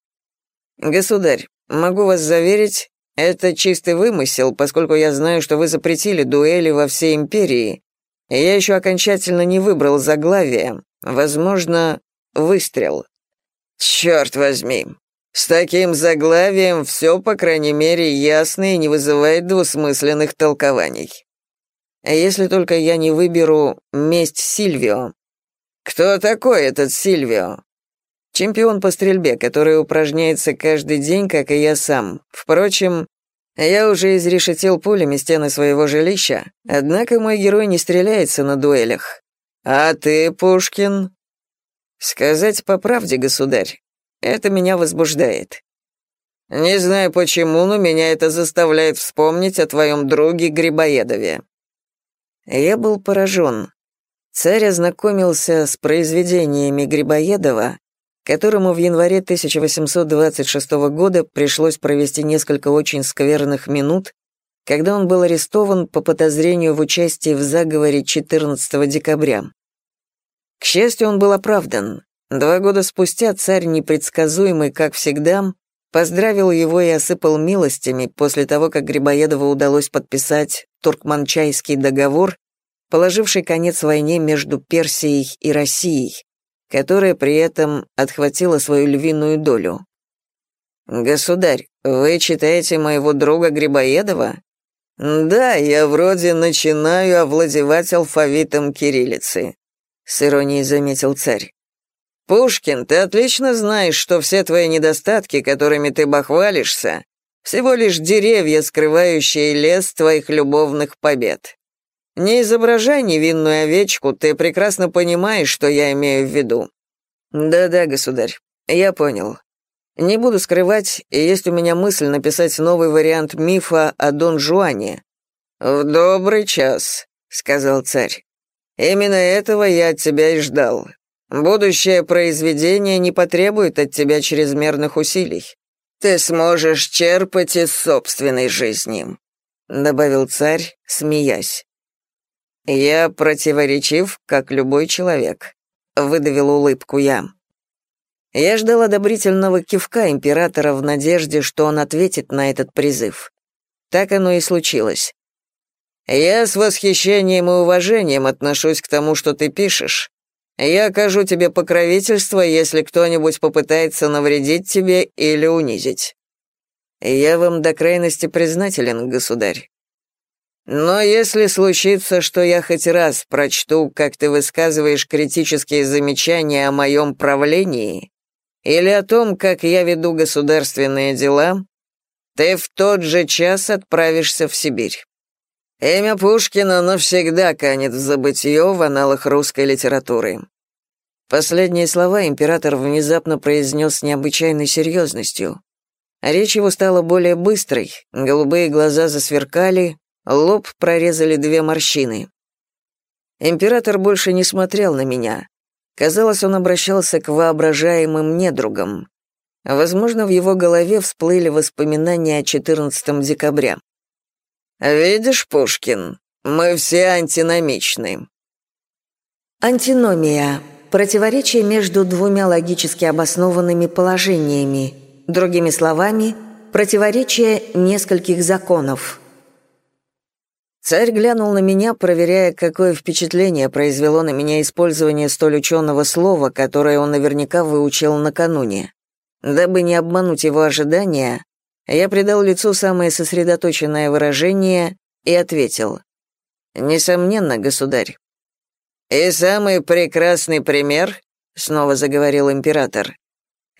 «Государь, могу вас заверить, это чистый вымысел, поскольку я знаю, что вы запретили дуэли во всей империи. Я еще окончательно не выбрал заглавие. Возможно, выстрел». «Черт возьми, с таким заглавием все, по крайней мере, ясно и не вызывает двусмысленных толкований. Если только я не выберу «Месть Сильвио». Кто такой этот Сильвио? Чемпион по стрельбе, который упражняется каждый день, как и я сам. Впрочем, я уже изрешетил пулями стены своего жилища, однако мой герой не стреляется на дуэлях. А ты, Пушкин? Сказать по правде, государь, это меня возбуждает. Не знаю почему, но меня это заставляет вспомнить о твоем друге Грибоедове. Я был поражен. Царь ознакомился с произведениями Грибоедова, которому в январе 1826 года пришлось провести несколько очень скверных минут, когда он был арестован по подозрению в участии в заговоре 14 декабря. К счастью, он был оправдан. Два года спустя царь, непредсказуемый, как всегда, поздравил его и осыпал милостями после того, как Грибоедову удалось подписать Туркманчайский договор, положивший конец войне между Персией и Россией, которая при этом отхватила свою львиную долю. «Государь, вы читаете моего друга Грибоедова?» «Да, я вроде начинаю овладевать алфавитом кириллицы», — с иронией заметил царь. «Пушкин, ты отлично знаешь, что все твои недостатки, которыми ты бахвалишься, всего лишь деревья, скрывающие лес твоих любовных побед. Не изображай невинную овечку, ты прекрасно понимаешь, что я имею в виду». «Да-да, государь, я понял. Не буду скрывать, есть у меня мысль написать новый вариант мифа о Дон Жуане». «В добрый час», — сказал царь. «Именно этого я от тебя и ждал. Будущее произведение не потребует от тебя чрезмерных усилий. Ты сможешь черпать из собственной жизни», — добавил царь, смеясь. «Я противоречив, как любой человек», — выдавил улыбку я. Я ждал одобрительного кивка императора в надежде, что он ответит на этот призыв. Так оно и случилось. «Я с восхищением и уважением отношусь к тому, что ты пишешь, я окажу тебе покровительство, если кто-нибудь попытается навредить тебе или унизить. Я вам до крайности признателен, государь. Но если случится, что я хоть раз прочту, как ты высказываешь критические замечания о моем правлении или о том, как я веду государственные дела, ты в тот же час отправишься в Сибирь. Имя Пушкина навсегда канет в забытье в аналах русской литературы. Последние слова император внезапно произнес с необычайной серьезностью. Речь его стала более быстрой, голубые глаза засверкали, лоб прорезали две морщины. Император больше не смотрел на меня. Казалось, он обращался к воображаемым недругам. Возможно, в его голове всплыли воспоминания о 14 декабря. «Видишь, Пушкин, мы все антиномичны». Антиномия – противоречие между двумя логически обоснованными положениями, другими словами, противоречие нескольких законов. Царь глянул на меня, проверяя, какое впечатление произвело на меня использование столь ученого слова, которое он наверняка выучил накануне. Дабы не обмануть его ожидания, я придал лицу самое сосредоточенное выражение и ответил. «Несомненно, государь». «И самый прекрасный пример», — снова заговорил император,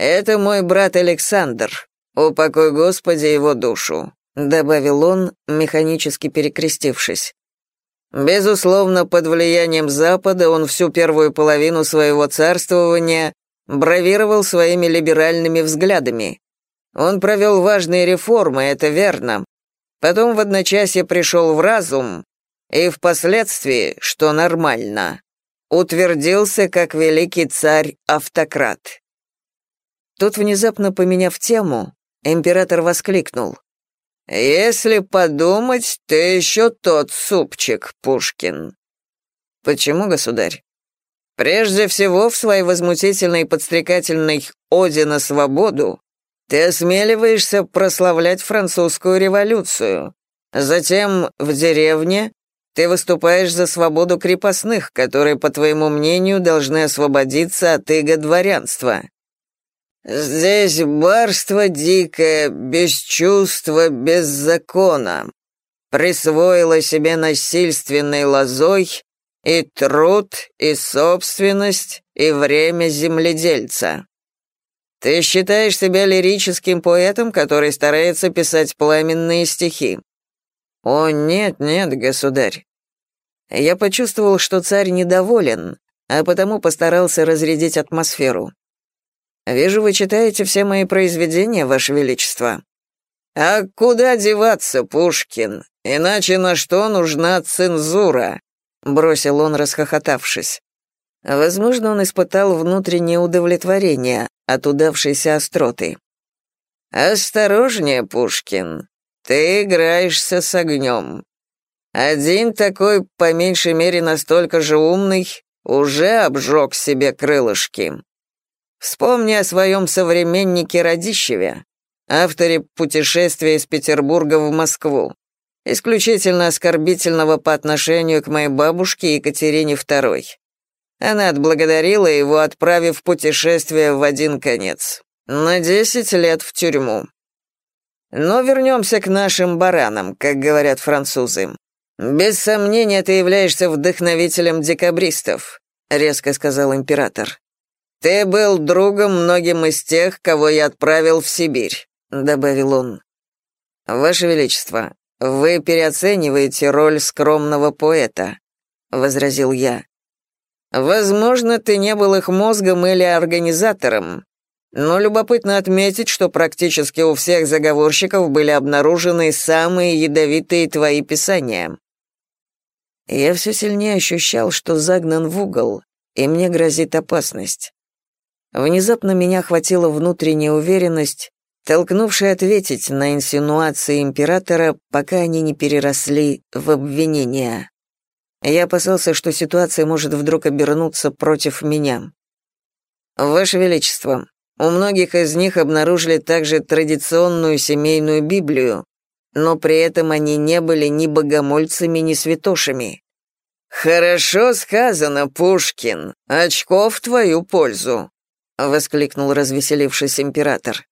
«это мой брат Александр, упокой Господи его душу», — добавил он, механически перекрестившись. Безусловно, под влиянием Запада он всю первую половину своего царствования бравировал своими либеральными взглядами, он провел важные реформы, это верно. Потом в одночасье пришел в разум и впоследствии, что нормально, утвердился как великий царь-автократ. Тут, внезапно поменяв тему, император воскликнул. «Если подумать, ты еще тот супчик, Пушкин». «Почему, государь?» «Прежде всего, в своей возмутительной подстрекательной «Оде на свободу» ты осмеливаешься прославлять французскую революцию. Затем в деревне ты выступаешь за свободу крепостных, которые, по твоему мнению, должны освободиться от иго дворянства. Здесь барство дикое, без чувства, без закона. Присвоило себе насильственной лозой и труд, и собственность, и время земледельца. Ты считаешь себя лирическим поэтом, который старается писать пламенные стихи. О, нет, нет, государь. Я почувствовал, что царь недоволен, а потому постарался разрядить атмосферу. Вижу, вы читаете все мои произведения, Ваше Величество. А куда деваться, Пушкин? Иначе на что нужна цензура? Бросил он, расхохотавшись. Возможно, он испытал внутреннее удовлетворение от удавшейся остроты. «Осторожнее, Пушкин, ты играешься с огнем. Один такой, по меньшей мере, настолько же умный, уже обжег себе крылышки. Вспомни о своем современнике Радищеве, авторе путешествия из Петербурга в Москву, исключительно оскорбительного по отношению к моей бабушке Екатерине II. Она отблагодарила его, отправив путешествие в один конец. На десять лет в тюрьму. Но вернемся к нашим баранам, как говорят французы. Без сомнения, ты являешься вдохновителем декабристов, резко сказал император. «Ты был другом многим из тех, кого я отправил в Сибирь», — добавил он. «Ваше Величество, вы переоцениваете роль скромного поэта», — возразил я. «Возможно, ты не был их мозгом или организатором, но любопытно отметить, что практически у всех заговорщиков были обнаружены самые ядовитые твои писания». Я все сильнее ощущал, что загнан в угол, и мне грозит опасность. Внезапно меня охватила внутренняя уверенность, толкнувшая ответить на инсинуации императора, пока они не переросли в обвинения. Я опасался, что ситуация может вдруг обернуться против меня. Ваше Величество, у многих из них обнаружили также традиционную семейную Библию, но при этом они не были ни богомольцами, ни святошами. «Хорошо сказано, Пушкин. Очко в твою пользу», воскликнул развеселившись император.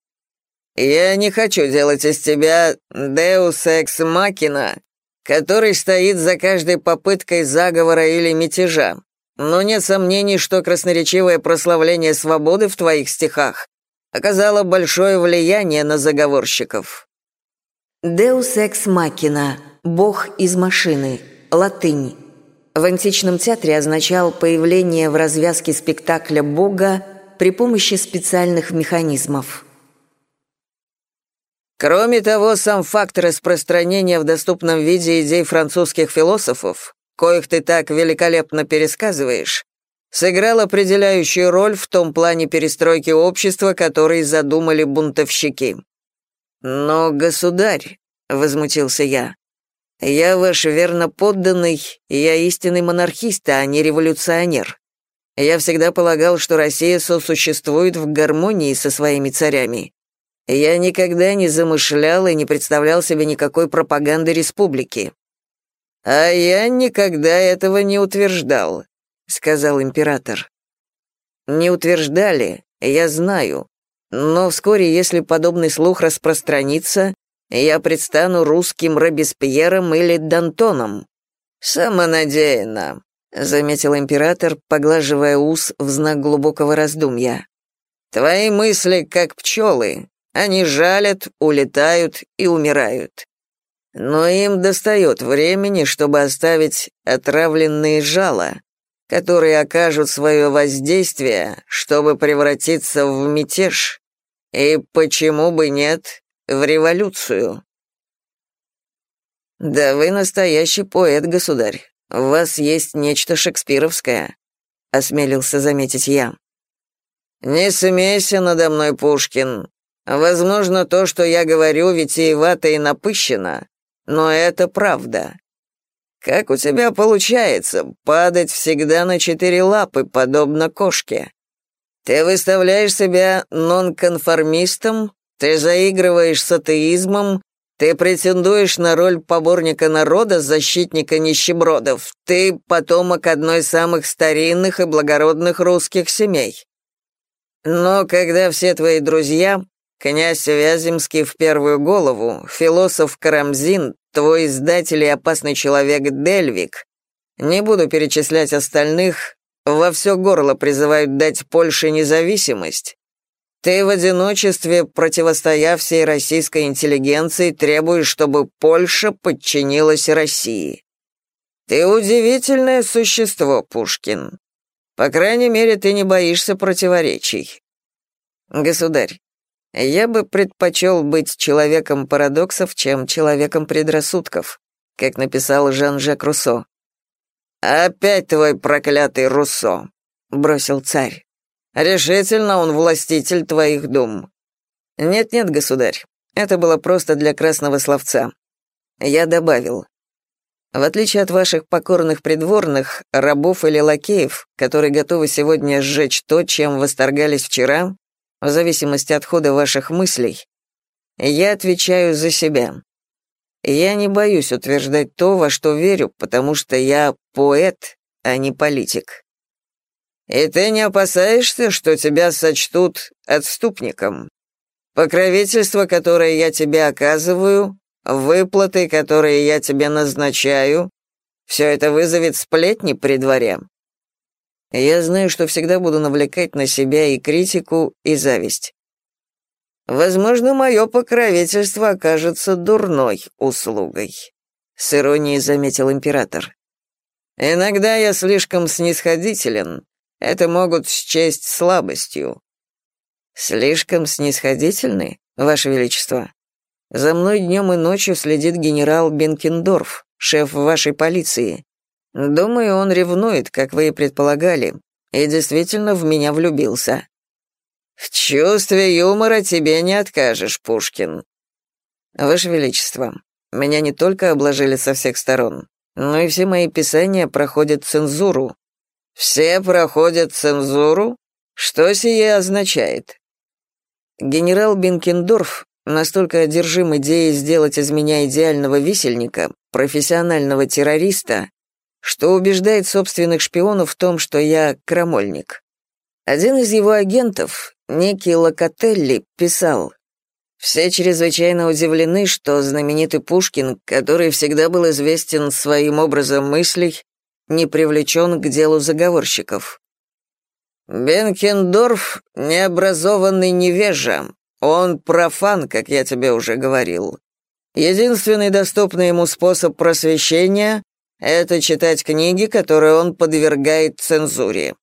Я не хочу делать из тебя Deus ex machina, который стоит за каждой попыткой заговора или мятежа. Но нет сомнений, что красноречивое прославление свободы в твоих стихах оказало большое влияние на заговорщиков. Deus ex machina – «бог из машины», латынь. В античном театре означал появление в развязке спектакля бога при помощи специальных механизмов. Кроме того, сам факт распространения в доступном виде идей французских философов, коих ты так великолепно пересказываешь, сыграл определяющую роль в том плане перестройки общества, который задумали бунтовщики. «Но, государь», — возмутился я, — «я ваш верно подданный, я истинный монархист, а не революционер. Я всегда полагал, что Россия сосуществует в гармонии со своими царями. Я никогда не замышлял и не представлял себе никакой пропаганды республики. А я никогда этого не утверждал, сказал император. Не утверждали, я знаю. Но вскоре, если подобный слух распространится, я предстану русским Робеспьером или Д'Антоном. Самонадеянно, — заметил император, поглаживая ус в знак глубокого раздумья. «Твои мысли как пчелы. Они жалят, улетают и умирают. Но им достает времени, чтобы оставить отравленные жала, которые окажут свое воздействие, чтобы превратиться в мятеж. И почему бы нет, в революцию?» «Да вы настоящий поэт, государь. «У вас есть нечто шекспировское», — осмелился заметить я. «Не смейся надо мной, Пушкин. Возможно, то, что я говорю, витиевато и напыщено, но это правда. Как у тебя получается падать всегда на четыре лапы, подобно кошке? Ты выставляешь себя нонконформистом, ты заигрываешь с атеизмом, ты претендуешь на роль поборника народа, защитника нищебродов, ты потомок одной из самых старинных и благородных русских семей. Но когда все твои друзья, князь Вяземский в первую голову, философ Карамзин, твой издатель и опасный человек Дельвик, не буду перечислять остальных, во все горло призывают дать Польше независимость. Ты в одиночестве, противостояв всей российской интеллигенции, требуешь, чтобы Польша подчинилась России. Ты удивительное существо, Пушкин. По крайней мере, ты не боишься противоречий. Государь, я бы предпочел быть человеком парадоксов, чем человеком предрассудков, как написал Жан-Жак Руссо. «Опять твой проклятый Руссо», — бросил царь. «Решительно он властитель твоих дум». «Нет-нет, государь, это было просто для красного словца». Я добавил. В отличие от ваших покорных придворных, рабов или лакеев, которые готовы сегодня сжечь то, чем восторгались вчера, в зависимости от хода ваших мыслей, я отвечаю за себя. Я не боюсь утверждать то, во что верю, потому что я поэт, а не политик. И ты не опасаешься, что тебя сочтут отступником? Покровительство, которое я тебе оказываю, выплаты, которые я тебе назначаю, все это вызовет сплетни при дворе. Я знаю, что всегда буду навлекать на себя и критику, и зависть. Возможно, мое покровительство окажется дурной услугой», — с иронией заметил император. «Иногда я слишком снисходителен. Это могут счесть слабостью». «Слишком снисходительны, Ваше Величество? За мной днем и ночью следит генерал Бенкендорф, шеф вашей полиции. Думаю, он ревнует, как вы и предполагали, и действительно в меня влюбился. «В чувстве юмора тебе не откажешь, Пушкин». «Ваше Величество, меня не только обложили со всех сторон, но и все мои писания проходят цензуру». «Все проходят цензуру? Что сие означает?» Генерал Бинкендорф настолько одержим идеей сделать из меня идеального висельника, профессионального террориста, что убеждает собственных шпионов в том, что я крамольник. Один из его агентов, некий Локотелли, писал, «Все чрезвычайно удивлены, что знаменитый Пушкин, который всегда был известен своим образом мыслей, не привлечен к делу заговорщиков». «Бенкендорф — необразованный невежа. Он профан, как я тебе уже говорил. Единственный доступный ему способ просвещения — это читать книги, которые он подвергает цензуре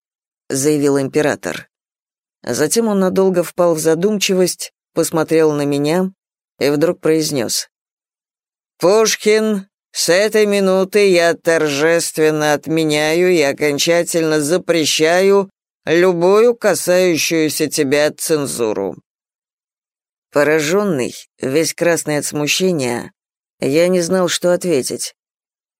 заявил император. Затем он надолго впал в задумчивость, посмотрел на меня и вдруг произнес. «Пушкин, с этой минуты я торжественно отменяю и окончательно запрещаю любую касающуюся тебя цензуру». Пораженный, весь красный от смущения, я не знал, что ответить.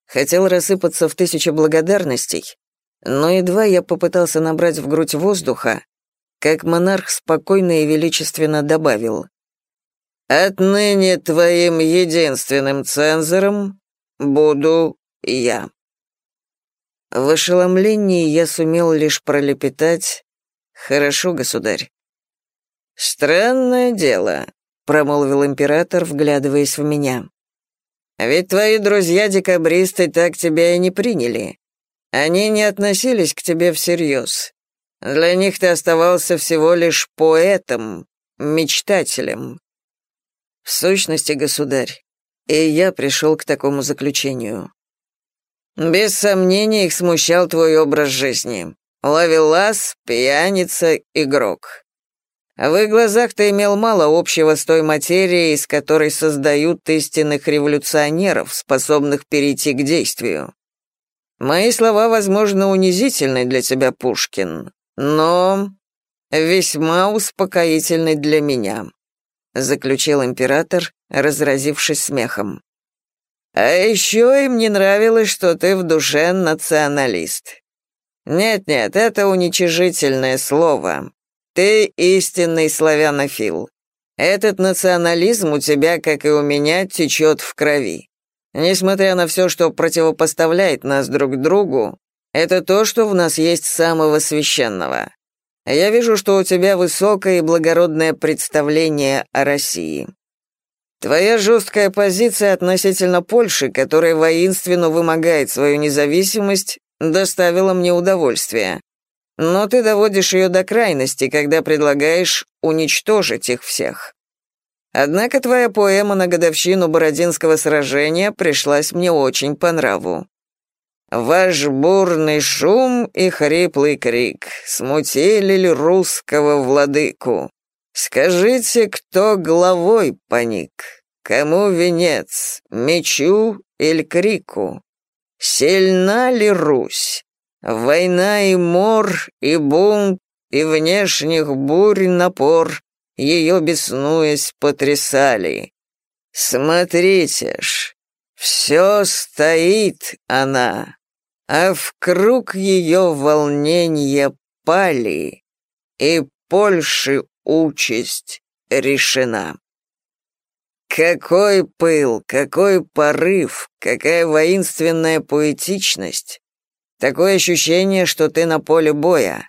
Хотел рассыпаться в тысячу благодарностей, но едва я попытался набрать в грудь воздуха, как монарх спокойно и величественно добавил. «Отныне твоим единственным цензором буду я». В ошеломлении я сумел лишь пролепетать «Хорошо, государь». «Странное дело», — промолвил император, вглядываясь в меня. «Ведь твои друзья-декабристы так тебя и не приняли. Они не относились к тебе всерьез. Для них ты оставался всего лишь поэтом, мечтателем. В сущности, государь, и я пришел к такому заключению. Без сомнения их смущал твой образ жизни. Ловелас, пьяница, игрок. В их глазах ты имел мало общего с той материей, из которой создают истинных революционеров, способных перейти к действию. Мои слова, возможно, унизительны для тебя, Пушкин, но весьма успокоительный для меня», — заключил император, разразившись смехом. «А еще им не нравилось, что ты в душе националист. Нет-нет, это уничижительное слово. Ты истинный славянофил. Этот национализм у тебя, как и у меня, течет в крови. Несмотря на все, что противопоставляет нас друг другу, это то, что в нас есть самого священного. Я вижу, что у тебя высокое и благородное представление о России. Твоя жесткая позиция относительно Польши, которая воинственно вымогает свою независимость, доставила мне удовольствие. Но ты доводишь ее до крайности, когда предлагаешь уничтожить их всех. Однако твоя поэма на годовщину Бородинского сражения пришлась мне очень по нраву. Ваш бурный шум и хриплый крик смутили ли русского владыку? Скажите, кто главой поник? Кому венец, мечу или крику? Сильна ли Русь? Война и мор, и бунт, и внешних бурь напор ее беснуясь потрясали. Смотрите ж, все стоит она, а в круг ее волнения пали, и Польши участь решена. Какой пыл, какой порыв, какая воинственная поэтичность. Такое ощущение, что ты на поле боя.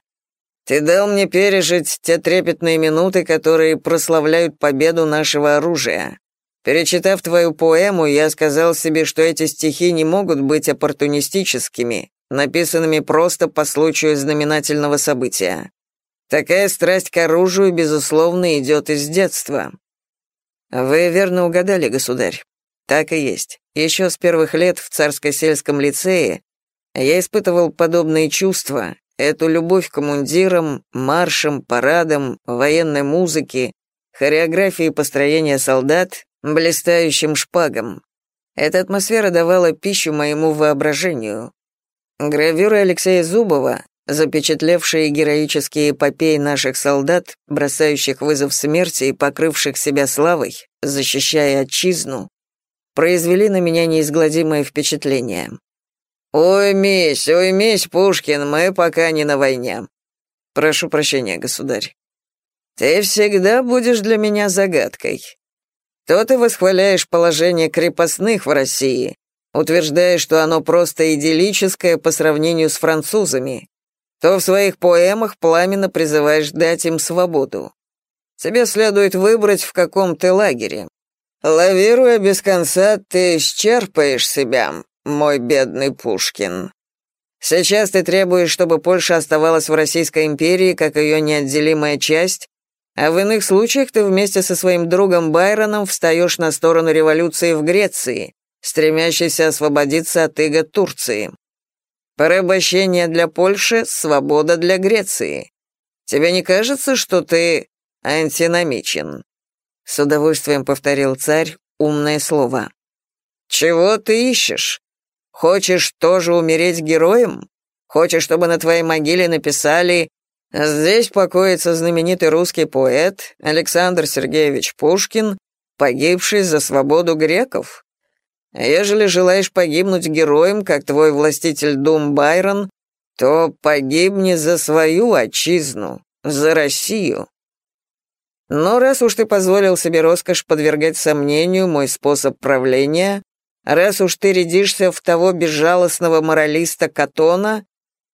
Ты дал мне пережить те трепетные минуты, которые прославляют победу нашего оружия. Перечитав твою поэму, я сказал себе, что эти стихи не могут быть оппортунистическими, написанными просто по случаю знаменательного события. Такая страсть к оружию, безусловно, идет из детства. Вы верно угадали, государь. Так и есть. Еще с первых лет в царско-сельском лицее я испытывал подобные чувства, эту любовь к мундирам, маршам, парадам, военной музыке, хореографии построения солдат, блистающим шпагам. Эта атмосфера давала пищу моему воображению. Гравюры Алексея Зубова, запечатлевшие героические эпопеи наших солдат, бросающих вызов смерти и покрывших себя славой, защищая отчизну, произвели на меня неизгладимое впечатление. «Уймись, уймись, Пушкин, мы пока не на войне». «Прошу прощения, государь». «Ты всегда будешь для меня загадкой. То ты восхваляешь положение крепостных в России, утверждаешь, что оно просто идиллическое по сравнению с французами, то в своих поэмах пламенно призываешь дать им свободу. Тебе следует выбрать, в каком ты лагере. Лавируя без конца, ты исчерпаешь себя, мой бедный Пушкин. Сейчас ты требуешь, чтобы Польша оставалась в Российской империи как ее неотделимая часть, а в иных случаях ты вместе со своим другом Байроном встаешь на сторону революции в Греции, стремящейся освободиться от иго Турции. Порабощение для Польши, свобода для Греции. Тебе не кажется, что ты антиномичен?» С удовольствием повторил царь умное слово. «Чего ты ищешь? Хочешь тоже умереть героем? Хочешь, чтобы на твоей могиле написали «Здесь покоится знаменитый русский поэт Александр Сергеевич Пушкин, погибший за свободу греков»? Ежели желаешь погибнуть героем, как твой властитель Дум Байрон, то погибни за свою отчизну, за Россию. Но раз уж ты позволил себе роскошь подвергать сомнению мой способ правления, раз уж ты рядишься в того безжалостного моралиста Катона,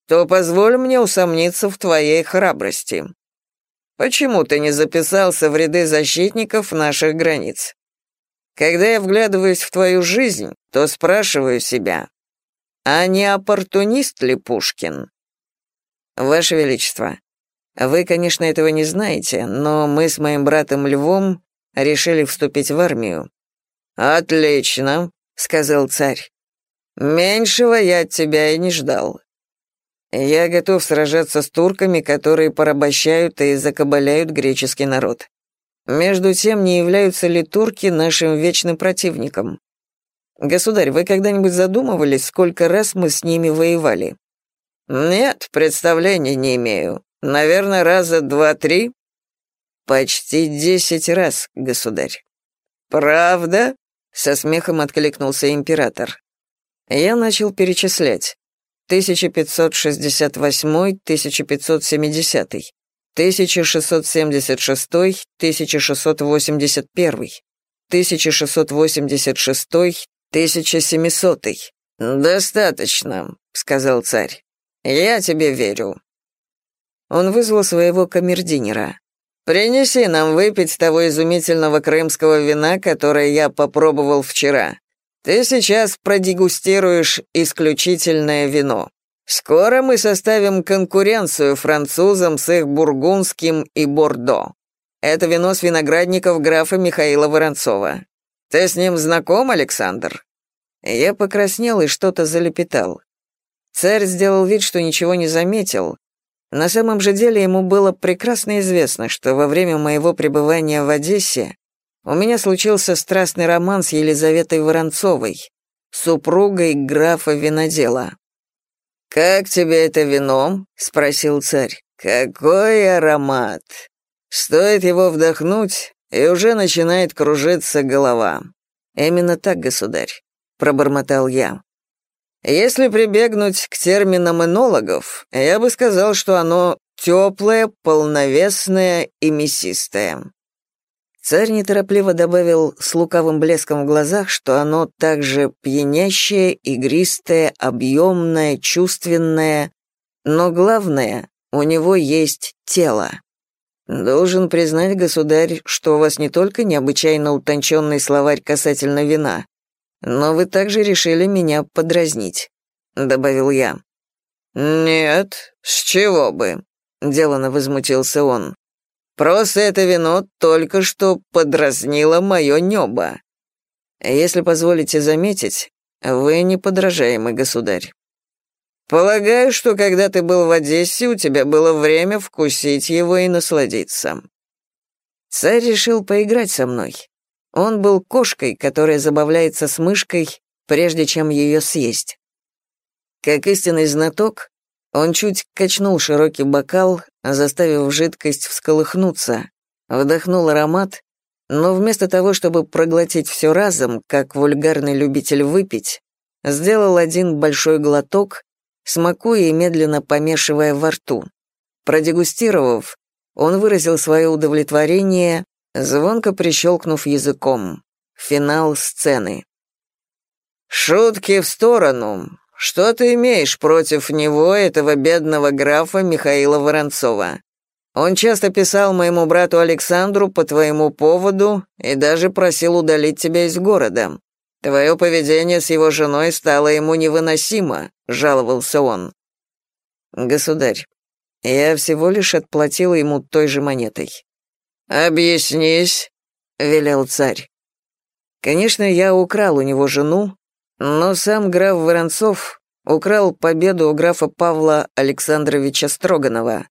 то позволь мне усомниться в твоей храбрости. Почему ты не записался в ряды защитников наших границ? Когда я вглядываюсь в твою жизнь, то спрашиваю себя, а не оппортунист ли Пушкин? Ваше Величество, вы, конечно, этого не знаете, но мы с моим братом Львом решили вступить в армию. Отлично, — сказал царь. «Меньшего я от тебя и не ждал. Я готов сражаться с турками, которые порабощают и закабаляют греческий народ. Между тем, не являются ли турки нашим вечным противником? Государь, вы когда-нибудь задумывались, сколько раз мы с ними воевали? Нет, представления не имею. Наверное, раза два-три?» «Почти десять раз, государь». «Правда?» — со смехом откликнулся император. Я начал перечислять. 1568, 1570, 1676, 1681, 1686, 1700. «Достаточно», — сказал царь. «Я тебе верю». Он вызвал своего камердинера. «Принеси нам выпить того изумительного крымского вина, которое я попробовал вчера. Ты сейчас продегустируешь исключительное вино. Скоро мы составим конкуренцию французам с их бургундским и бордо. Это вино с виноградников графа Михаила Воронцова. Ты с ним знаком, Александр?» Я покраснел и что-то залепетал. Царь сделал вид, что ничего не заметил, на самом же деле ему было прекрасно известно, что во время моего пребывания в Одессе у меня случился страстный роман с Елизаветой Воронцовой, супругой графа винодела. «Как тебе это вино?» — спросил царь. «Какой аромат! Стоит его вдохнуть, и уже начинает кружиться голова». «Именно так, государь», — пробормотал я. Если прибегнуть к терминам энологов, я бы сказал, что оно теплое, полновесное и мясистое. Царь неторопливо добавил с лукавым блеском в глазах, что оно также пьянящее, игристое, объемное, чувственное, но главное, у него есть тело. Должен признать, государь, что у вас не только необычайно утонченный словарь касательно вина, но вы также решили меня подразнить», — добавил я. «Нет, с чего бы?» — делано возмутился он. «Просто это вино только что подразнило мое небо». «Если позволите заметить, вы неподражаемый государь». «Полагаю, что когда ты был в Одессе, у тебя было время вкусить его и насладиться». Царь решил поиграть со мной. Он был кошкой, которая забавляется с мышкой, прежде чем ее съесть. Как истинный знаток, он чуть качнул широкий бокал, заставив жидкость всколыхнуться, вдохнул аромат, но вместо того, чтобы проглотить все разом, как вульгарный любитель выпить, сделал один большой глоток, смакуя и медленно помешивая во рту. Продегустировав, он выразил свое удовлетворение, звонко прищелкнув языком. Финал сцены. «Шутки в сторону. Что ты имеешь против него, этого бедного графа Михаила Воронцова? Он часто писал моему брату Александру по твоему поводу и даже просил удалить тебя из города. Твое поведение с его женой стало ему невыносимо», — жаловался он. «Государь, я всего лишь отплатила ему той же монетой. «Объяснись», — велел царь. Конечно, я украл у него жену, но сам граф Воронцов украл победу у графа Павла Александровича Строганова.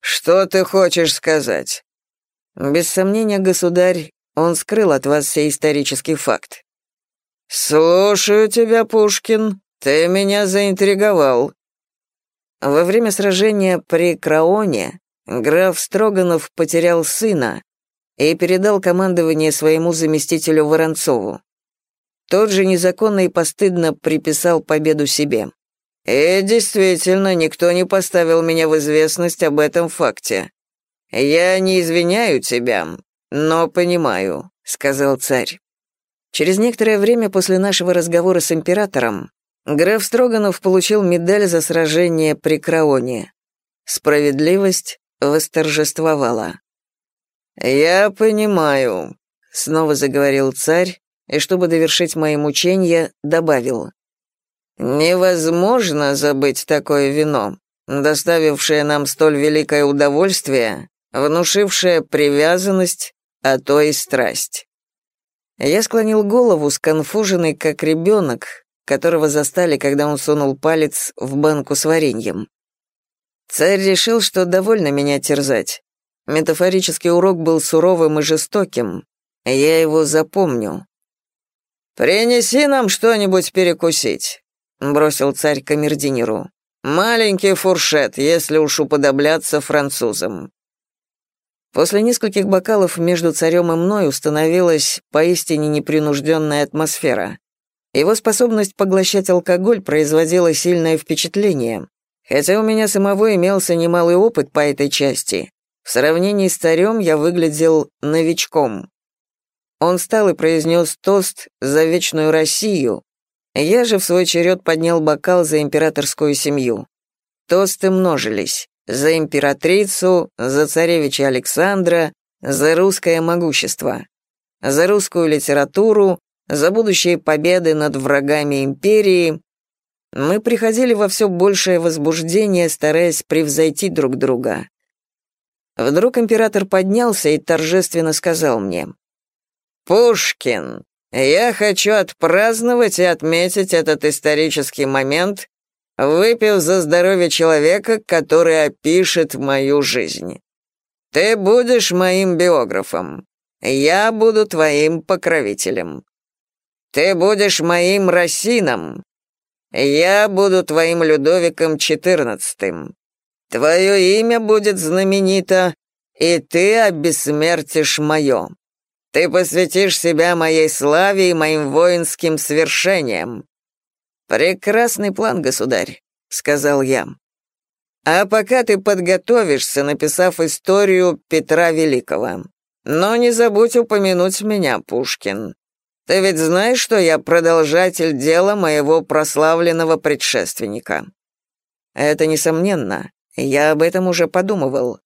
«Что ты хочешь сказать?» «Без сомнения, государь, он скрыл от вас сей исторический факт». «Слушаю тебя, Пушкин, ты меня заинтриговал». Во время сражения при Краоне граф Строганов потерял сына и передал командование своему заместителю Воронцову. Тот же незаконно и постыдно приписал победу себе. «И действительно, никто не поставил меня в известность об этом факте. Я не извиняю тебя, но понимаю», — сказал царь. Через некоторое время после нашего разговора с императором граф Строганов получил медаль за сражение при Краоне. Справедливость восторжествовала. «Я понимаю», — снова заговорил царь, и, чтобы довершить мои мучения, добавил. «Невозможно забыть такое вино, доставившее нам столь великое удовольствие, внушившее привязанность, а то и страсть». Я склонил голову, сконфуженный, как ребенок, которого застали, когда он сунул палец в банку с вареньем. Царь решил, что довольно меня терзать. Метафорический урок был суровым и жестоким. Я его запомню. «Принеси нам что-нибудь перекусить», — бросил царь камердинеру. Маленький фуршет, если уж уподобляться французам. После нескольких бокалов между царем и мной установилась поистине непринужденная атмосфера. Его способность поглощать алкоголь производила сильное впечатление, хотя у меня самого имелся немалый опыт по этой части. В сравнении с царем я выглядел новичком. Он встал и произнес тост за вечную Россию. Я же в свой черед поднял бокал за императорскую семью. Тосты множились. За императрицу, за царевича Александра, за русское могущество. За русскую литературу, за будущие победы над врагами империи. Мы приходили во все большее возбуждение, стараясь превзойти друг друга. Вдруг император поднялся и торжественно сказал мне, «Пушкин, я хочу отпраздновать и отметить этот исторический момент, выпив за здоровье человека, который опишет мою жизнь. Ты будешь моим биографом, я буду твоим покровителем. Ты будешь моим Росином, я буду твоим Людовиком XIV. Твое имя будет знаменито, и ты обессмертишь мое. Ты посвятишь себя моей славе и моим воинским свершениям. Прекрасный план, государь, сказал я. А пока ты подготовишься, написав историю Петра Великого. Но не забудь упомянуть меня, Пушкин. Ты ведь знаешь, что я продолжатель дела моего прославленного предшественника. Это несомненно. Я об этом уже подумывал.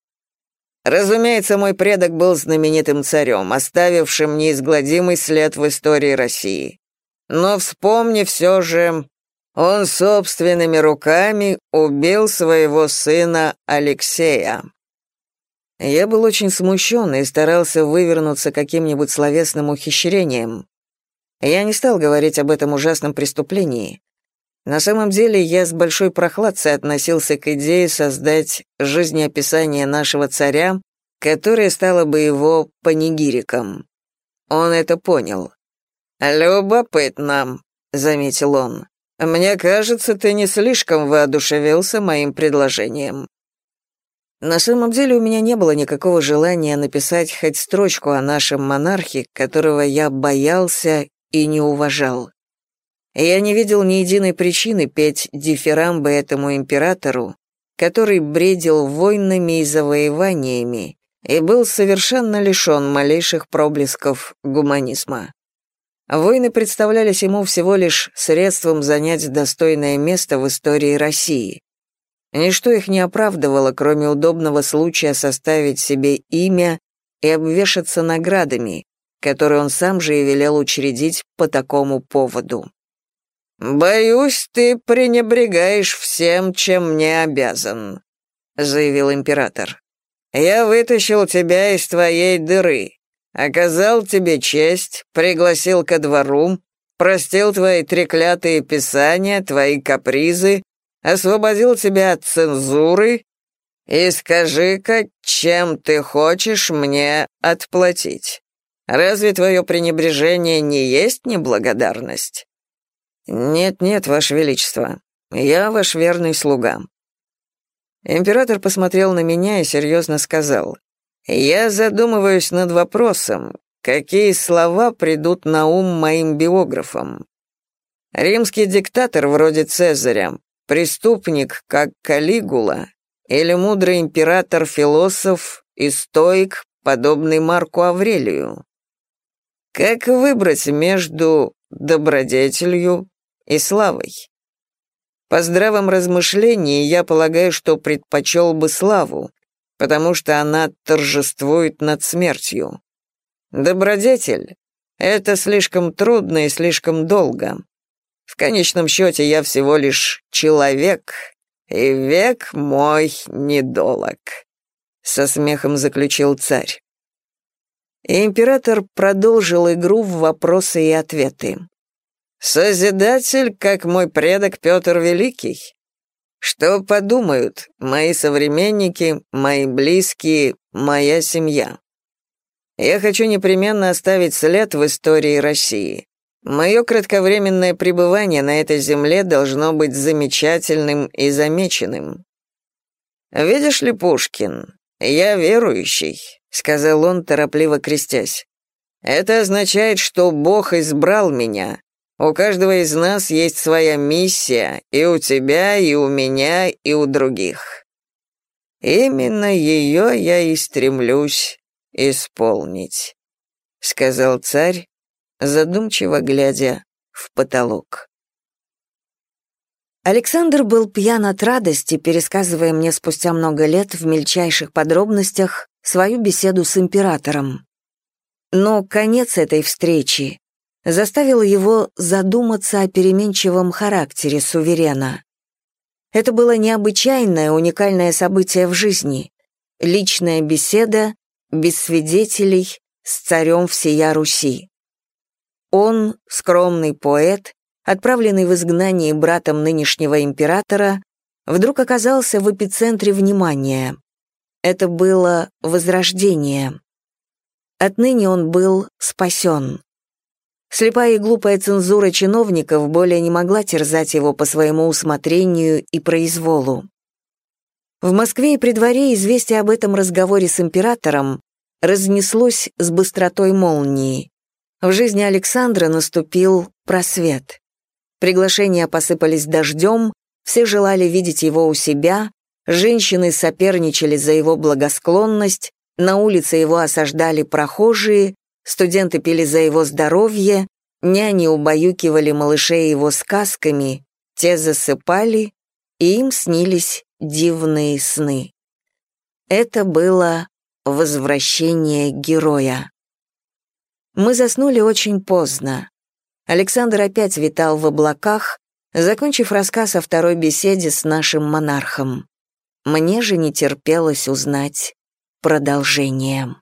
Разумеется, мой предок был знаменитым царем, оставившим неизгладимый след в истории России. Но вспомни все же, он собственными руками убил своего сына Алексея. Я был очень смущен и старался вывернуться каким-нибудь словесным ухищрением. Я не стал говорить об этом ужасном преступлении. На самом деле я с большой прохладцей относился к идее создать жизнеописание нашего царя, которое стало бы его панигириком. Он это понял. «Любопытно», — заметил он. «Мне кажется, ты не слишком воодушевился моим предложением». На самом деле у меня не было никакого желания написать хоть строчку о нашем монархе, которого я боялся и не уважал. Я не видел ни единой причины петь дифирамбы этому императору, который бредил войнами и завоеваниями и был совершенно лишен малейших проблесков гуманизма. Войны представлялись ему всего лишь средством занять достойное место в истории России. Ничто их не оправдывало, кроме удобного случая составить себе имя и обвешаться наградами, которые он сам же и велел учредить по такому поводу. «Боюсь, ты пренебрегаешь всем, чем мне обязан», — заявил император. «Я вытащил тебя из твоей дыры, оказал тебе честь, пригласил ко двору, простил твои треклятые писания, твои капризы, освободил тебя от цензуры и скажи-ка, чем ты хочешь мне отплатить? Разве твое пренебрежение не есть неблагодарность?» «Нет-нет, Ваше Величество, я ваш верный слуга». Император посмотрел на меня и серьезно сказал, «Я задумываюсь над вопросом, какие слова придут на ум моим биографам. Римский диктатор вроде Цезаря, преступник, как Калигула, или мудрый император-философ и стоик, подобный Марку Аврелию? Как выбрать между добродетелью и славой. По здравом размышлении я полагаю, что предпочел бы славу, потому что она торжествует над смертью. Добродетель — это слишком трудно и слишком долго. В конечном счете я всего лишь человек, и век мой недолог», — со смехом заключил царь. Император продолжил игру в вопросы и ответы. Созидатель, как мой предок Петр Великий. Что подумают мои современники, мои близкие, моя семья? Я хочу непременно оставить след в истории России. Мое кратковременное пребывание на этой земле должно быть замечательным и замеченным. Видишь ли, Пушкин, я верующий, сказал он, торопливо крестясь. Это означает, что Бог избрал меня. У каждого из нас есть своя миссия, и у тебя, и у меня, и у других. Именно ее я и стремлюсь исполнить, сказал царь, задумчиво глядя в потолок. Александр был пьян от радости, пересказывая мне спустя много лет в мельчайших подробностях свою беседу с императором. Но конец этой встречи заставил его задуматься о переменчивом характере суверена. Это было необычайное, уникальное событие в жизни. Личная беседа, без свидетелей, с царем всея Руси. Он, скромный поэт, отправленный в изгнание братом нынешнего императора, вдруг оказался в эпицентре внимания. Это было возрождение. Отныне он был спасен. Слепая и глупая цензура чиновников более не могла терзать его по своему усмотрению и произволу. В Москве и при дворе известие об этом разговоре с императором разнеслось с быстротой молнии. В жизни Александра наступил просвет. Приглашения посыпались дождем, все желали видеть его у себя, женщины соперничали за его благосклонность, на улице его осаждали прохожие, студенты пили за его здоровье, няни убаюкивали малышей его сказками, те засыпали, и им снились дивные сны. Это было возвращение героя. Мы заснули очень поздно. Александр опять витал в облаках, закончив рассказ о второй беседе с нашим монархом. Мне же не терпелось узнать продолжение.